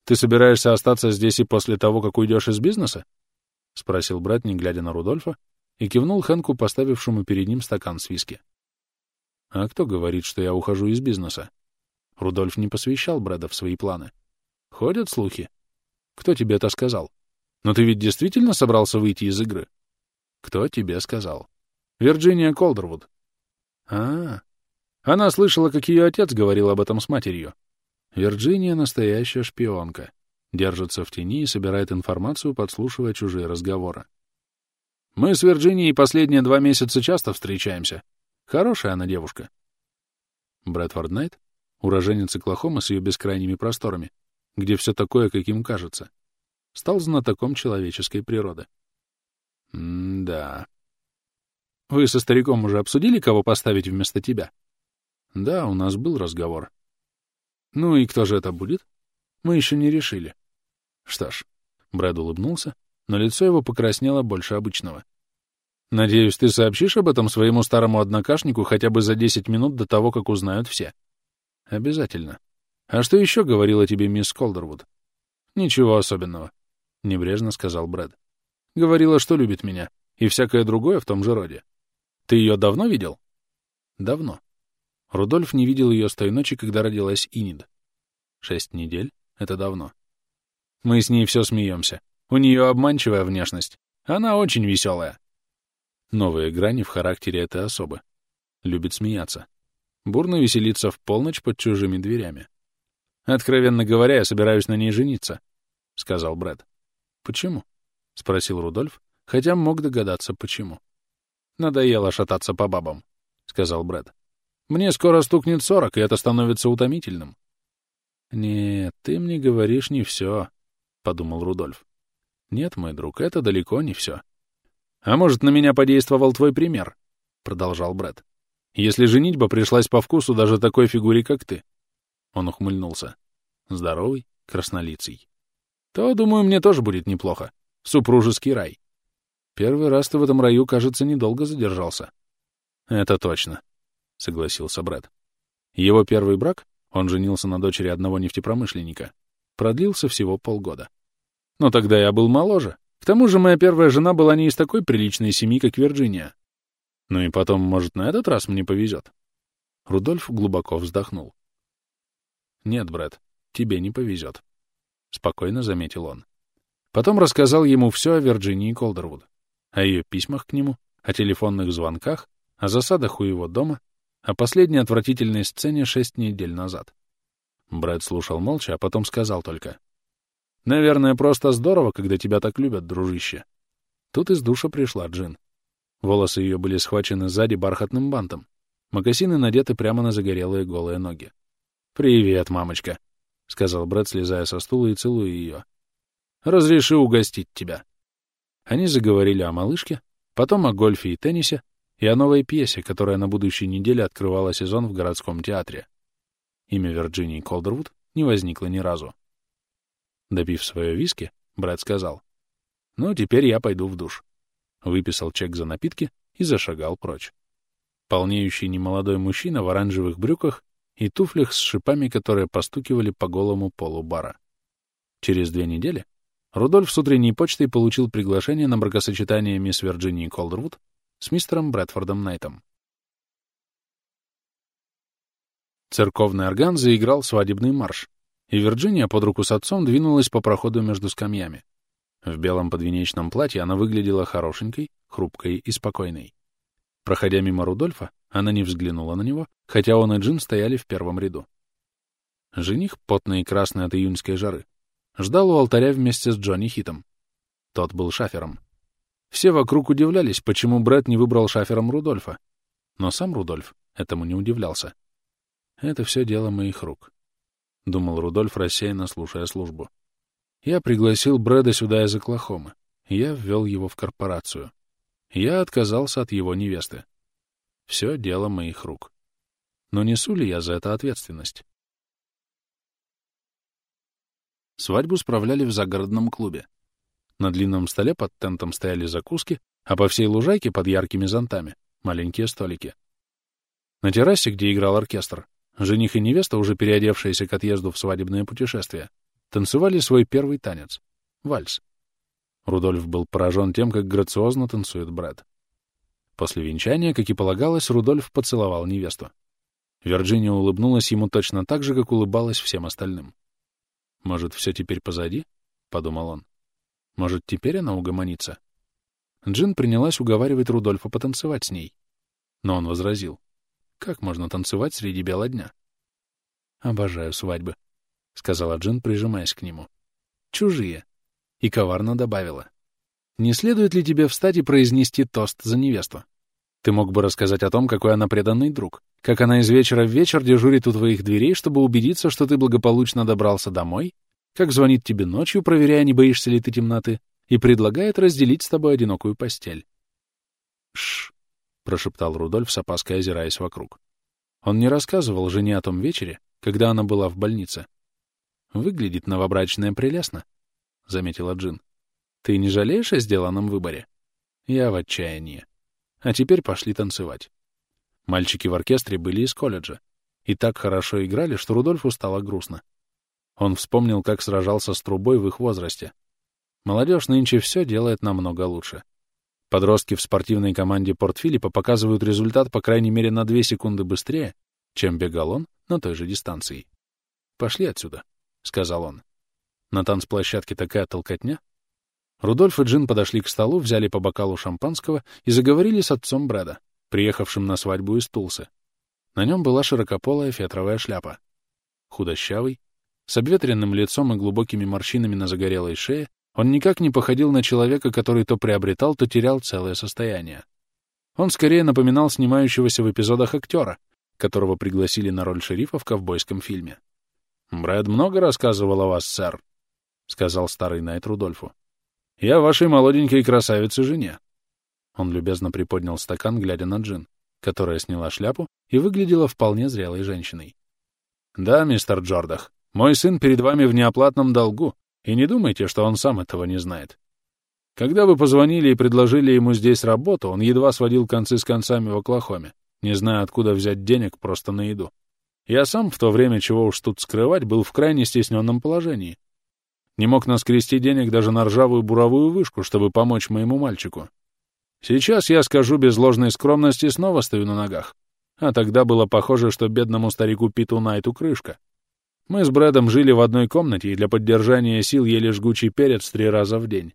«Ты собираешься остаться здесь и после того, как уйдешь из бизнеса?» — спросил Брэд, не глядя на Рудольфа, и кивнул Хэнку, поставившему перед ним стакан с виски. «А кто говорит, что я ухожу из бизнеса?» Рудольф не посвящал Брэда в свои планы. «Ходят слухи?» «Кто тебе это сказал?» «Но ты ведь действительно собрался выйти из игры?» «Кто тебе сказал?» «Вирджиния Колдервуд». А, -а, а Она слышала, как ее отец говорил об этом с матерью. Вирджиния — настоящая шпионка. Держится в тени и собирает информацию, подслушивая чужие разговоры. Мы с Вирджинией последние два месяца часто встречаемся. Хорошая она девушка. Брэдфорд Найт, уроженец Оклахомы с ее бескрайними просторами, где все такое, каким кажется, стал знатоком человеческой природы. М-да. Вы со стариком уже обсудили, кого поставить вместо тебя? Да, у нас был разговор. Ну и кто же это будет? Мы еще не решили. Что ж, Брэд улыбнулся, но лицо его покраснело больше обычного. Надеюсь, ты сообщишь об этом своему старому однокашнику хотя бы за 10 минут до того, как узнают все. Обязательно. А что еще говорила тебе мисс Колдервуд? Ничего особенного, — небрежно сказал Брэд. Говорила, что любит меня, и всякое другое в том же роде. Ты ее давно видел? Давно. Рудольф не видел ее с той ночи, когда родилась Инид. Шесть недель — это давно. Мы с ней все смеемся. У нее обманчивая внешность. Она очень веселая. Новые грани в характере этой особы. Любит смеяться. Бурно веселится в полночь под чужими дверями. «Откровенно говоря, я собираюсь на ней жениться», — сказал Брэд. «Почему?» — спросил Рудольф, хотя мог догадаться, почему. «Надоело шататься по бабам», — сказал Брэд. «Мне скоро стукнет сорок, и это становится утомительным». «Нет, ты мне говоришь не все», — подумал Рудольф. «Нет, мой друг, это далеко не все. «А может, на меня подействовал твой пример?» — продолжал Брэд. «Если женитьба пришлась по вкусу даже такой фигуре, как ты». Он ухмыльнулся. Здоровый, краснолицый. «То, думаю, мне тоже будет неплохо. Супружеский рай. Первый раз ты в этом раю, кажется, недолго задержался». «Это точно», — согласился Брэд. Его первый брак, он женился на дочери одного нефтепромышленника, продлился всего полгода. Но тогда я был моложе, к тому же моя первая жена была не из такой приличной семьи, как Вирджиния. Ну и потом, может, на этот раз мне повезет. Рудольф глубоко вздохнул. «Нет, Брэд, тебе не повезет», — спокойно заметил он. Потом рассказал ему все о Вирджинии Колдервуд, о ее письмах к нему, о телефонных звонках, о засадах у его дома, о последней отвратительной сцене шесть недель назад. Брэд слушал молча, а потом сказал только. Наверное, просто здорово, когда тебя так любят, дружище. Тут из душа пришла Джин. Волосы ее были схвачены сзади бархатным бантом. Мокасины надеты прямо на загорелые голые ноги. «Привет, мамочка», — сказал Брэд, слезая со стула и целуя ее. «Разреши угостить тебя». Они заговорили о малышке, потом о гольфе и теннисе, и о новой пьесе, которая на будущей неделе открывала сезон в городском театре. Имя Вирджинии Колдервуд не возникло ни разу. Допив свое виски, брат сказал, «Ну, теперь я пойду в душ». Выписал чек за напитки и зашагал прочь. Полнеющий немолодой мужчина в оранжевых брюках и туфлях с шипами, которые постукивали по голому полу бара. Через две недели Рудольф с утренней почтой получил приглашение на бракосочетание мисс Вирджинии Колдервуд с мистером Брэдфордом Найтом. Церковный орган заиграл свадебный марш, и Вирджиния под руку с отцом двинулась по проходу между скамьями. В белом подвенечном платье она выглядела хорошенькой, хрупкой и спокойной. Проходя мимо Рудольфа, она не взглянула на него, хотя он и Джин стояли в первом ряду. Жених, потный и красный от июньской жары, ждал у алтаря вместе с Джонни Хитом. Тот был шафером. Все вокруг удивлялись, почему Брэд не выбрал шафером Рудольфа. Но сам Рудольф этому не удивлялся. Это все дело моих рук. — думал Рудольф, рассеянно слушая службу. «Я пригласил Брэда сюда из Оклахомы. Я ввел его в корпорацию. Я отказался от его невесты. Все дело моих рук. Но несу ли я за это ответственность?» Свадьбу справляли в загородном клубе. На длинном столе под тентом стояли закуски, а по всей лужайке под яркими зонтами — маленькие столики. На террасе, где играл оркестр, жених и невеста, уже переодевшиеся к отъезду в свадебное путешествие, танцевали свой первый танец — вальс. Рудольф был поражен тем, как грациозно танцует Брэд. После венчания, как и полагалось, Рудольф поцеловал невесту. Вирджиния улыбнулась ему точно так же, как улыбалась всем остальным. «Может, все теперь позади?» — подумал он. «Может, теперь она угомонится?» Джин принялась уговаривать Рудольфа потанцевать с ней. Но он возразил. «Как можно танцевать среди бела дня?» «Обожаю свадьбы», — сказала Джин, прижимаясь к нему. «Чужие», — и коварно добавила. Не следует ли тебе встать и произнести тост за невесту? Ты мог бы рассказать о том, какой она преданный друг, как она из вечера в вечер дежурит у твоих дверей, чтобы убедиться, что ты благополучно добрался домой, как звонит тебе ночью, проверяя, не боишься ли ты темноты, и предлагает разделить с тобой одинокую постель. «Шш», — прошептал Рудольф с опаской, озираясь вокруг. Он не рассказывал жене о том вечере, когда она была в больнице. «Выглядит новобрачная прелестно», — заметила Джин. Ты не жалеешь о сделанном выборе? Я в отчаянии. А теперь пошли танцевать. Мальчики в оркестре были из колледжа. И так хорошо играли, что Рудольфу стало грустно. Он вспомнил, как сражался с трубой в их возрасте. Молодежь нынче все делает намного лучше. Подростки в спортивной команде Порт-Филиппа показывают результат по крайней мере на две секунды быстрее, чем бегал он на той же дистанции. «Пошли отсюда», — сказал он. На танцплощадке такая толкотня, Рудольф и Джин подошли к столу, взяли по бокалу шампанского и заговорили с отцом Брэда, приехавшим на свадьбу из Тулсы. На нем была широкополая фетровая шляпа. Худощавый, с обветренным лицом и глубокими морщинами на загорелой шее, он никак не походил на человека, который то приобретал, то терял целое состояние. Он скорее напоминал снимающегося в эпизодах актера, которого пригласили на роль шерифа в ковбойском фильме. «Брэд много рассказывал о вас, сэр», — сказал старый Найт Рудольфу. Я вашей молоденькой красавице жене. Он любезно приподнял стакан, глядя на Джин, которая сняла шляпу и выглядела вполне зрелой женщиной. Да, мистер Джордах, мой сын перед вами в неоплатном долгу, и не думайте, что он сам этого не знает. Когда вы позвонили и предложили ему здесь работу, он едва сводил концы с концами в Оклахоме, не зная, откуда взять денег просто на еду. Я сам в то время, чего уж тут скрывать, был в крайне стесненном положении, не мог наскрести денег даже на ржавую буровую вышку, чтобы помочь моему мальчику. Сейчас, я скажу без ложной скромности, снова стою на ногах. А тогда было похоже, что бедному старику Питу Найту крышка. Мы с Брэдом жили в одной комнате и для поддержания сил ели жгучий перец три раза в день.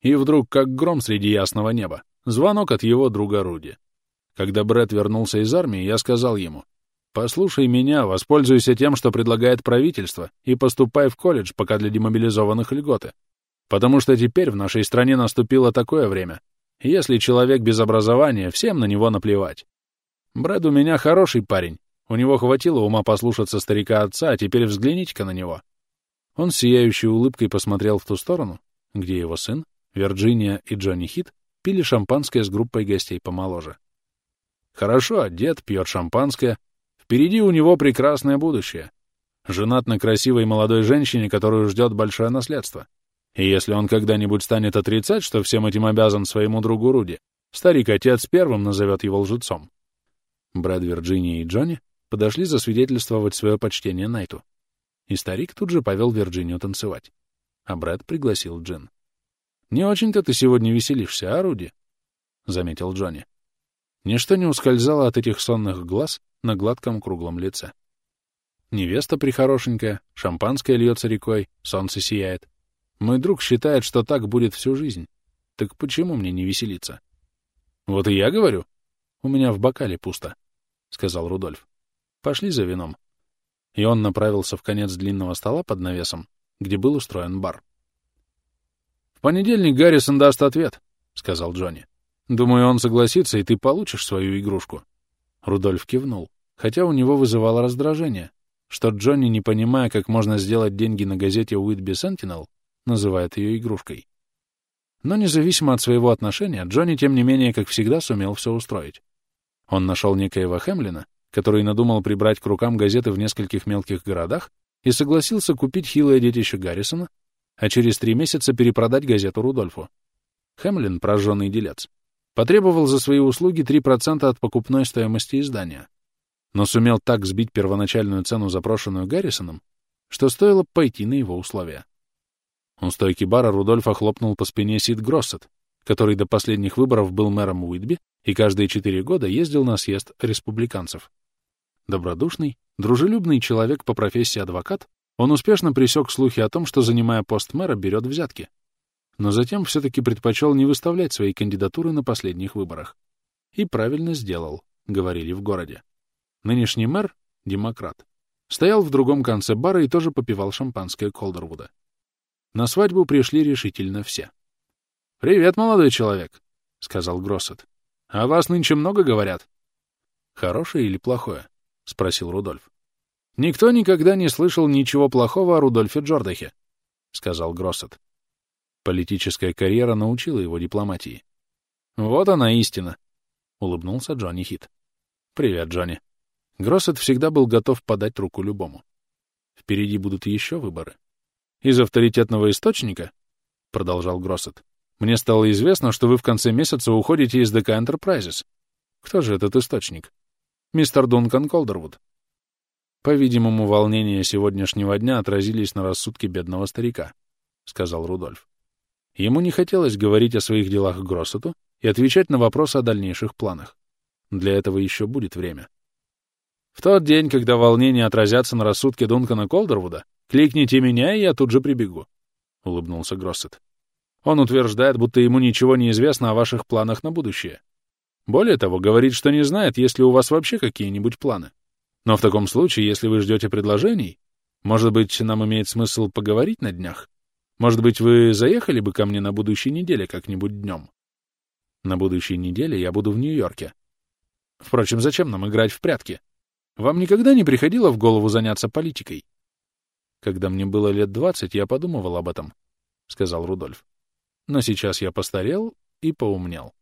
И вдруг, как гром среди ясного неба, звонок от его друга Руди. Когда Брэд вернулся из армии, я сказал ему, Послушай меня, воспользуйся тем, что предлагает правительство, и поступай в колледж, пока для демобилизованных льготы. Потому что теперь в нашей стране наступило такое время. Если человек без образования, всем на него наплевать. Брэд у меня хороший парень. У него хватило ума послушаться старика отца, а теперь взгляните-ка на него. Он сияющей улыбкой посмотрел в ту сторону, где его сын, Вирджиния и Джонни Хит пили шампанское с группой гостей помоложе. Хорошо одет, пьет шампанское, Впереди у него прекрасное будущее. Женат на красивой молодой женщине, которую ждет большое наследство. И если он когда-нибудь станет отрицать, что всем этим обязан своему другу Руди, старик-отец первым назовет его лжецом. Брэд, Вирджиния и Джонни подошли засвидетельствовать свое почтение Найту. И старик тут же повел Вирджинию танцевать. А Брэд пригласил Джин. «Не очень-то ты сегодня веселишься, а, Руди?» — заметил Джонни. Ничто не ускользало от этих сонных глаз на гладком круглом лице. Невеста прихорошенькая, шампанское льется рекой, солнце сияет. Мой друг считает, что так будет всю жизнь. Так почему мне не веселиться? Вот и я говорю. У меня в бокале пусто, — сказал Рудольф. Пошли за вином. И он направился в конец длинного стола под навесом, где был устроен бар. «В понедельник Гаррисон даст ответ», — сказал Джонни. Думаю, он согласится, и ты получишь свою игрушку. Рудольф кивнул, хотя у него вызывало раздражение, что Джонни, не понимая, как можно сделать деньги на газете Уитби Sentinel, называет ее игрушкой. Но независимо от своего отношения, Джонни, тем не менее, как всегда, сумел все устроить. Он нашел некоего Хемлина, который надумал прибрать к рукам газеты в нескольких мелких городах, и согласился купить хилое детище Гаррисона, а через три месяца перепродать газету Рудольфу. Хемлин, прожженный делец, потребовал за свои услуги 3% от покупной стоимости издания, но сумел так сбить первоначальную цену, запрошенную Гаррисоном, что стоило пойти на его условия. У стойки бара Рудольфа хлопнул по спине Сид Гроссет, который до последних выборов был мэром Уитби и каждые четыре года ездил на съезд республиканцев. Добродушный, дружелюбный человек по профессии адвокат, он успешно пресек слухи о том, что, занимая пост мэра, берет взятки. Но затем все-таки предпочел не выставлять свои кандидатуры на последних выборах. И правильно сделал, говорили в городе. Нынешний мэр, демократ, стоял в другом конце бара и тоже попивал шампанское Колдервуда. На свадьбу пришли решительно все. «Привет, молодой человек», — сказал Гроссет. «О вас нынче много говорят?» «Хорошее или плохое?» — спросил Рудольф. «Никто никогда не слышал ничего плохого о Рудольфе Джордахе», — сказал Гроссет. Политическая карьера научила его дипломатии. «Вот она истина», — улыбнулся Джонни Хит. «Привет, Джонни». Гроссет всегда был готов подать руку любому. Впереди будут еще выборы. «Из авторитетного источника», — продолжал Гроссет, мне стало известно, что вы в конце месяца уходите из ДК Enterprises. Кто же этот источник? Мистер Дункан Колдервуд. По-видимому, волнения сегодняшнего дня отразились на рассудке бедного старика, — сказал Рудольф. Ему не хотелось говорить о своих делах Гроссету и отвечать на вопросы о дальнейших планах. Для этого еще будет время. В тот день, когда волнения отразятся на рассудке Дункана Колдервуда, кликните меня, и я тут же прибегу, — улыбнулся Гроссет. Он утверждает, будто ему ничего не известно о ваших планах на будущее. Более того, говорит, что не знает, есть ли у вас вообще какие-нибудь планы. Но в таком случае, если вы ждете предложений, может быть, нам имеет смысл поговорить на днях? Может быть, вы заехали бы ко мне на будущей неделе как-нибудь днем? На будущей неделе я буду в Нью-Йорке. Впрочем, зачем нам играть в прятки? Вам никогда не приходило в голову заняться политикой? Когда мне было лет двадцать, я подумывал об этом, — сказал Рудольф. Но сейчас я постарел и поумнел.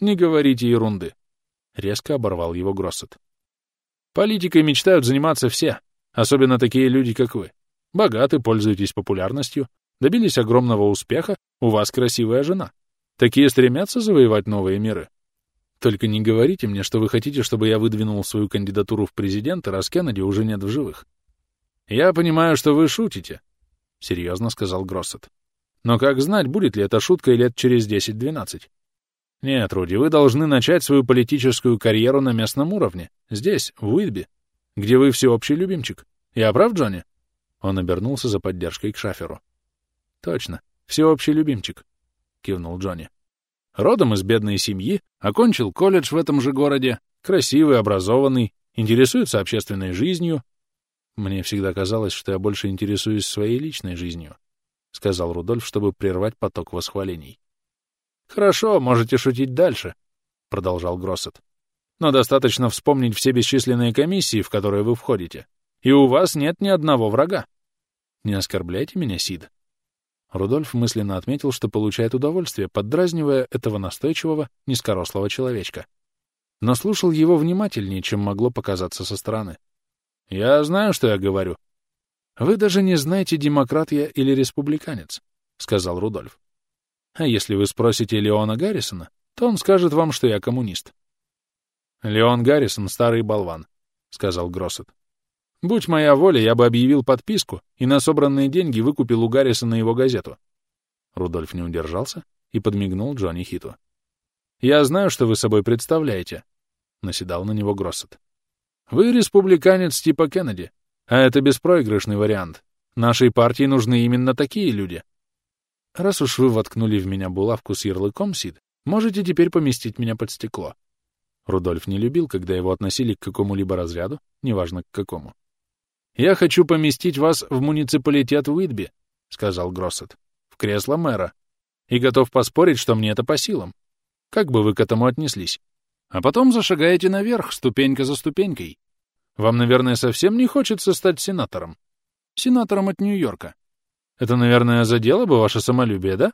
Не говорите ерунды. Резко оборвал его Гроссет. Политикой мечтают заниматься все, особенно такие люди, как вы. Богаты, пользуетесь популярностью, добились огромного успеха, у вас красивая жена. Такие стремятся завоевать новые миры. Только не говорите мне, что вы хотите, чтобы я выдвинул свою кандидатуру в президенты, раз Кеннеди уже нет в живых. Я понимаю, что вы шутите, — серьезно сказал Гроссет. Но как знать, будет ли это шуткой лет через 10-12? Нет, Руди, вы должны начать свою политическую карьеру на местном уровне, здесь, в Уитби, где вы всеобщий любимчик. Я прав, Джонни? Он обернулся за поддержкой к шаферу. Точно, всеобщий любимчик, кивнул Джонни. Родом из бедной семьи, окончил колледж в этом же городе, красивый, образованный, интересуется общественной жизнью. Мне всегда казалось, что я больше интересуюсь своей личной жизнью. — сказал Рудольф, чтобы прервать поток восхвалений. «Хорошо, можете шутить дальше», — продолжал Гроссет. «Но достаточно вспомнить все бесчисленные комиссии, в которые вы входите, и у вас нет ни одного врага. Не оскорбляйте меня, Сид». Рудольф мысленно отметил, что получает удовольствие, поддразнивая этого настойчивого, низкорослого человечка. Но слушал его внимательнее, чем могло показаться со стороны. «Я знаю, что я говорю», «Вы даже не знаете, демократ я или республиканец», — сказал Рудольф. «А если вы спросите Леона Гаррисона, то он скажет вам, что я коммунист». «Леон Гаррисон — старый болван», — сказал Гроссет. «Будь моя воля, я бы объявил подписку и на собранные деньги выкупил у Гаррисона его газету». Рудольф не удержался и подмигнул Джонни Хиту. «Я знаю, что вы собой представляете», — наседал на него Гроссет. «Вы республиканец типа Кеннеди, а это беспроигрышный вариант. Нашей партии нужны именно такие люди. Раз уж вы воткнули в меня булавку с ярлыком, Сид, можете теперь поместить меня под стекло. Рудольф не любил, когда его относили к какому-либо разряду, неважно к какому. «Я хочу поместить вас в муниципалитет Уитби», — сказал Гроссет, — «в кресло мэра, и готов поспорить, что мне это по силам. Как бы вы к этому отнеслись? А потом зашагаете наверх, ступенька за ступенькой, вам, наверное, совсем не хочется стать сенатором? Сенатором от Нью-Йорка. Это, наверное, задело бы ваше самолюбие, да?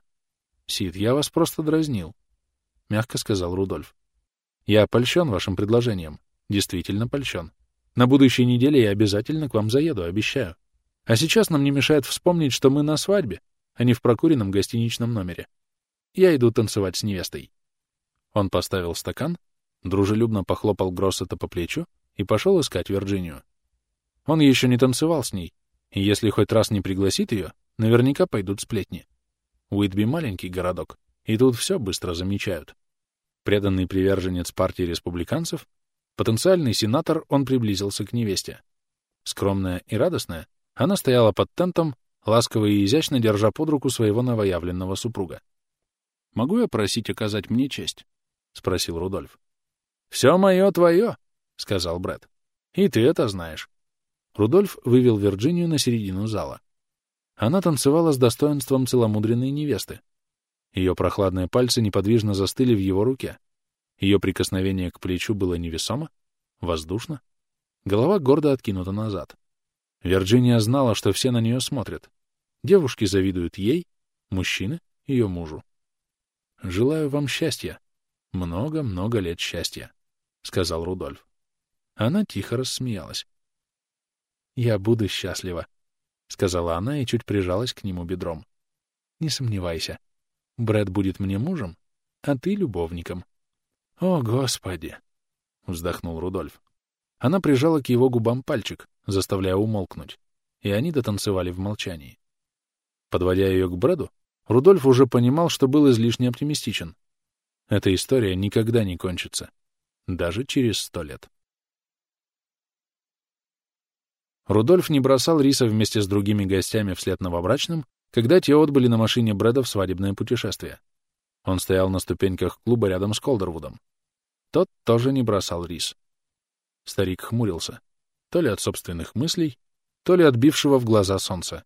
Сид, я вас просто дразнил, — мягко сказал Рудольф. Я польщен вашим предложением. Действительно польщен. На будущей неделе я обязательно к вам заеду, обещаю. А сейчас нам не мешает вспомнить, что мы на свадьбе, а не в прокуренном гостиничном номере. Я иду танцевать с невестой. Он поставил стакан, дружелюбно похлопал Гроссета по плечу и пошел искать Вирджинию. Он еще не танцевал с ней, и если хоть раз не пригласит ее, наверняка пойдут сплетни. Уитби — маленький городок, и тут все быстро замечают. Преданный приверженец партии республиканцев, потенциальный сенатор, он приблизился к невесте. Скромная и радостная, она стояла под тентом, ласково и изящно держа под руку своего новоявленного супруга. «Могу я просить оказать мне честь?» — спросил Рудольф. «Все мое твое», — сказал Брэд. «И ты это знаешь». Рудольф вывел Вирджинию на середину зала. Она танцевала с достоинством целомудренной невесты. Ее прохладные пальцы неподвижно застыли в его руке. Ее прикосновение к плечу было невесомо, воздушно. Голова гордо откинута назад. Вирджиния знала, что все на нее смотрят. Девушки завидуют ей, мужчины — ее мужу. «Желаю вам счастья. Много-много лет счастья», — сказал Рудольф. Она тихо рассмеялась. «Я буду счастлива», — сказала она и чуть прижалась к нему бедром. «Не сомневайся. Брэд будет мне мужем, а ты — любовником». «О, Господи!» — вздохнул Рудольф. Она прижала к его губам пальчик, заставляя умолкнуть, и они дотанцевали в молчании. Подводя ее к Брэду, Рудольф уже понимал, что был излишне оптимистичен. Эта история никогда не кончится, даже через сто лет. Рудольф не бросал риса вместе с другими гостями вслед новобрачным, когда те отбыли на машине Брэда в свадебное путешествие. Он стоял на ступеньках клуба рядом с Колдервудом. Тот тоже не бросал рис. Старик хмурился, то ли от собственных мыслей, то ли от бившего в глаза солнца.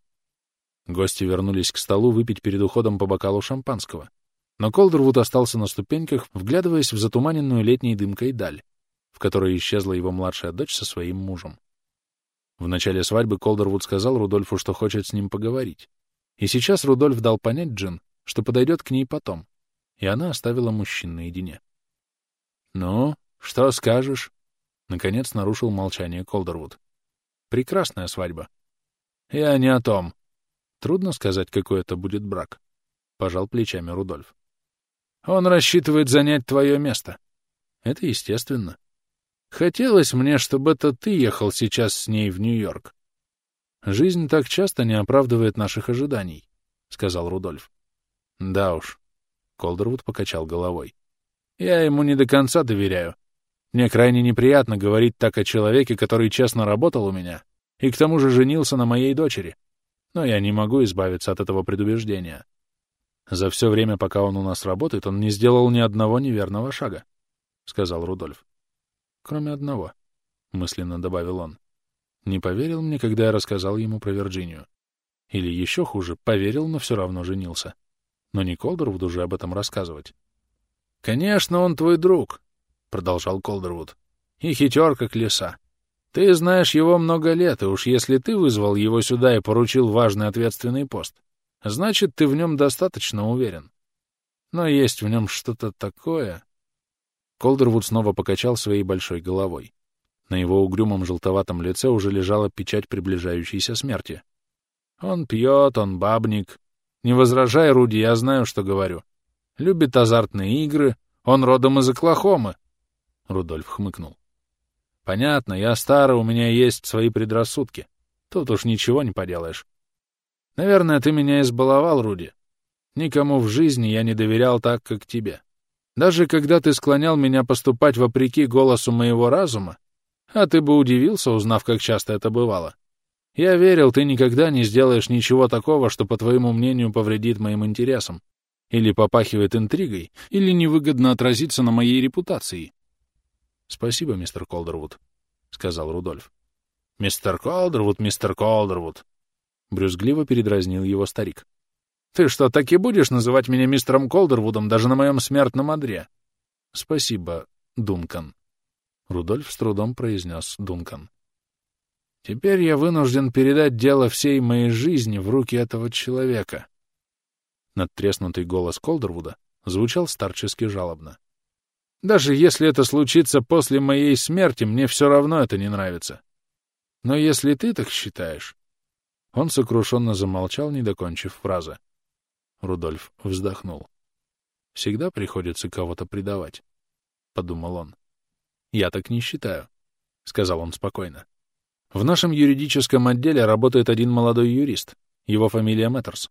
Гости вернулись к столу выпить перед уходом по бокалу шампанского. Но Колдервуд остался на ступеньках, вглядываясь в затуманенную летней дымкой даль, в которой исчезла его младшая дочь со своим мужем. В начале свадьбы Колдервуд сказал Рудольфу, что хочет с ним поговорить. И сейчас Рудольф дал понять Джин, что подойдет к ней потом, и она оставила мужчин наедине. «Ну, что скажешь?» Наконец нарушил молчание Колдервуд. «Прекрасная свадьба». «Я не о том». «Трудно сказать, какой это будет брак», — пожал плечами Рудольф. «Он рассчитывает занять твое место». «Это естественно», Хотелось мне, чтобы это ты ехал сейчас с ней в Нью-Йорк. Жизнь так часто не оправдывает наших ожиданий, — сказал Рудольф. Да уж. Колдервуд покачал головой. Я ему не до конца доверяю. Мне крайне неприятно говорить так о человеке, который честно работал у меня и к тому же женился на моей дочери. Но я не могу избавиться от этого предубеждения. За все время, пока он у нас работает, он не сделал ни одного неверного шага, — сказал Рудольф кроме одного, — мысленно добавил он. Не поверил мне, когда я рассказал ему про Вирджинию. Или еще хуже, поверил, но все равно женился. Но не Колдервуд уже об этом рассказывать. «Конечно, он твой друг», — продолжал Колдервуд. «И хитер, как лиса. Ты знаешь его много лет, и уж если ты вызвал его сюда и поручил важный ответственный пост, значит, ты в нем достаточно уверен. Но есть в нем что-то такое...» Колдервуд снова покачал своей большой головой. На его угрюмом желтоватом лице уже лежала печать приближающейся смерти. «Он пьет, он бабник. Не возражай, Руди, я знаю, что говорю. Любит азартные игры. Он родом из Оклахомы». Рудольф хмыкнул. «Понятно, я старый, у меня есть свои предрассудки. Тут уж ничего не поделаешь. Наверное, ты меня избаловал, Руди. Никому в жизни я не доверял так, как тебе. Даже когда ты склонял меня поступать вопреки голосу моего разума, а ты бы удивился, узнав, как часто это бывало, я верил, ты никогда не сделаешь ничего такого, что, по твоему мнению, повредит моим интересам, или попахивает интригой, или невыгодно отразится на моей репутации. — Спасибо, мистер Колдервуд, — сказал Рудольф. — Мистер Колдервуд, мистер Колдервуд! — брюзгливо передразнил его старик. Ты что, так и будешь называть меня мистером Колдервудом даже на моем смертном одре? — Спасибо, Дункан. Рудольф с трудом произнес Дункан. Теперь я вынужден передать дело всей моей жизни в руки этого человека. Надтреснутый голос Колдервуда звучал старчески жалобно. Даже если это случится после моей смерти, мне все равно это не нравится. Но если ты так считаешь... Он сокрушенно замолчал, не докончив фразы. Рудольф вздохнул. Всегда приходится кого-то предавать, — подумал он. Я так не считаю, — сказал он спокойно. В нашем юридическом отделе работает один молодой юрист. Его фамилия Мэттерс.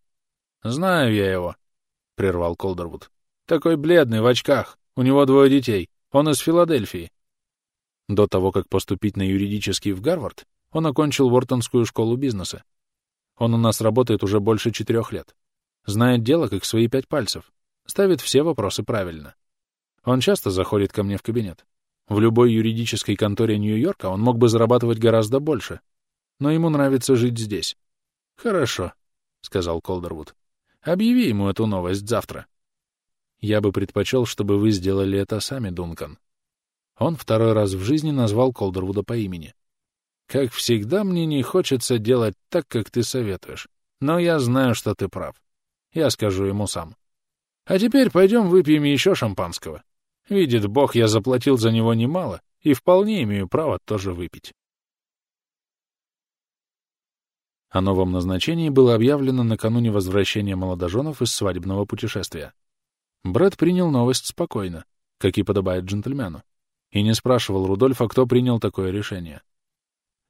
Знаю я его, — прервал Колдервуд. Такой бледный, в очках. У него двое детей. Он из Филадельфии. До того, как поступить на юридический в Гарвард, он окончил Вортонскую школу бизнеса. Он у нас работает уже больше четырех лет. Знает дело, как свои пять пальцев. Ставит все вопросы правильно. Он часто заходит ко мне в кабинет. В любой юридической конторе Нью-Йорка он мог бы зарабатывать гораздо больше. Но ему нравится жить здесь. «Хорошо», — сказал Колдервуд. «Объяви ему эту новость завтра». «Я бы предпочел, чтобы вы сделали это сами, Дункан». Он второй раз в жизни назвал Колдервуда по имени. «Как всегда, мне не хочется делать так, как ты советуешь. Но я знаю, что ты прав. Я скажу ему сам. А теперь пойдем выпьем еще шампанского. Видит Бог, я заплатил за него немало и вполне имею право тоже выпить. О новом назначении было объявлено накануне возвращения молодоженов из свадебного путешествия. Брэд принял новость спокойно, как и подобает джентльмену, и не спрашивал Рудольфа, кто принял такое решение.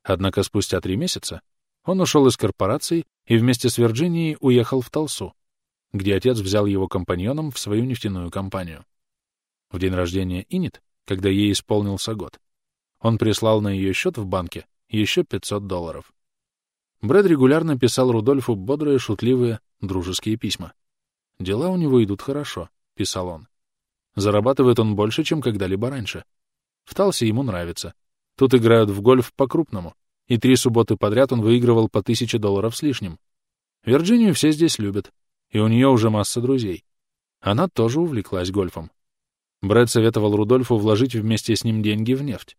Однако спустя три месяца он ушел из корпорации и вместе с Вирджинией уехал в Толсу, где отец взял его компаньоном в свою нефтяную компанию. В день рождения Инит, когда ей исполнился год, он прислал на ее счет в банке еще 500 долларов. Брэд регулярно писал Рудольфу бодрые, шутливые, дружеские письма. «Дела у него идут хорошо», — писал он. Зарабатывает он больше, чем когда-либо раньше. В Талсе ему нравится. Тут играют в гольф по-крупному, и три субботы подряд он выигрывал по тысяче долларов с лишним. Вирджинию все здесь любят, и у нее уже масса друзей. Она тоже увлеклась гольфом. Брэд советовал Рудольфу вложить вместе с ним деньги в нефть.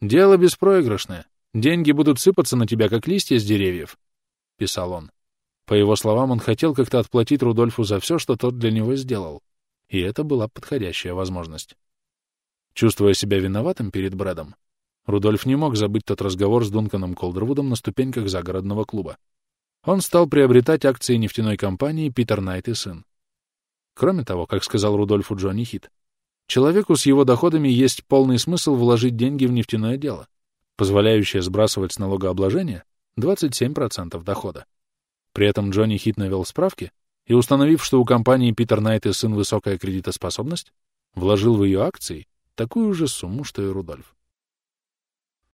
«Дело беспроигрышное. Деньги будут сыпаться на тебя, как листья с деревьев», — писал он. По его словам, он хотел как-то отплатить Рудольфу за все, что тот для него сделал. И это была подходящая возможность. Чувствуя себя виноватым перед Брэдом, Рудольф не мог забыть тот разговор с Дунканом Колдервудом на ступеньках загородного клуба. Он стал приобретать акции нефтяной компании «Питер Найт и сын». Кроме того, как сказал Рудольфу Джонни Хит, человеку с его доходами есть полный смысл вложить деньги в нефтяное дело, позволяющее сбрасывать с налогообложения 27% дохода. При этом Джонни Хит навел справки и, установив, что у компании «Питер Найт и сын» высокая кредитоспособность, вложил в ее акции такую же сумму, что и Рудольф.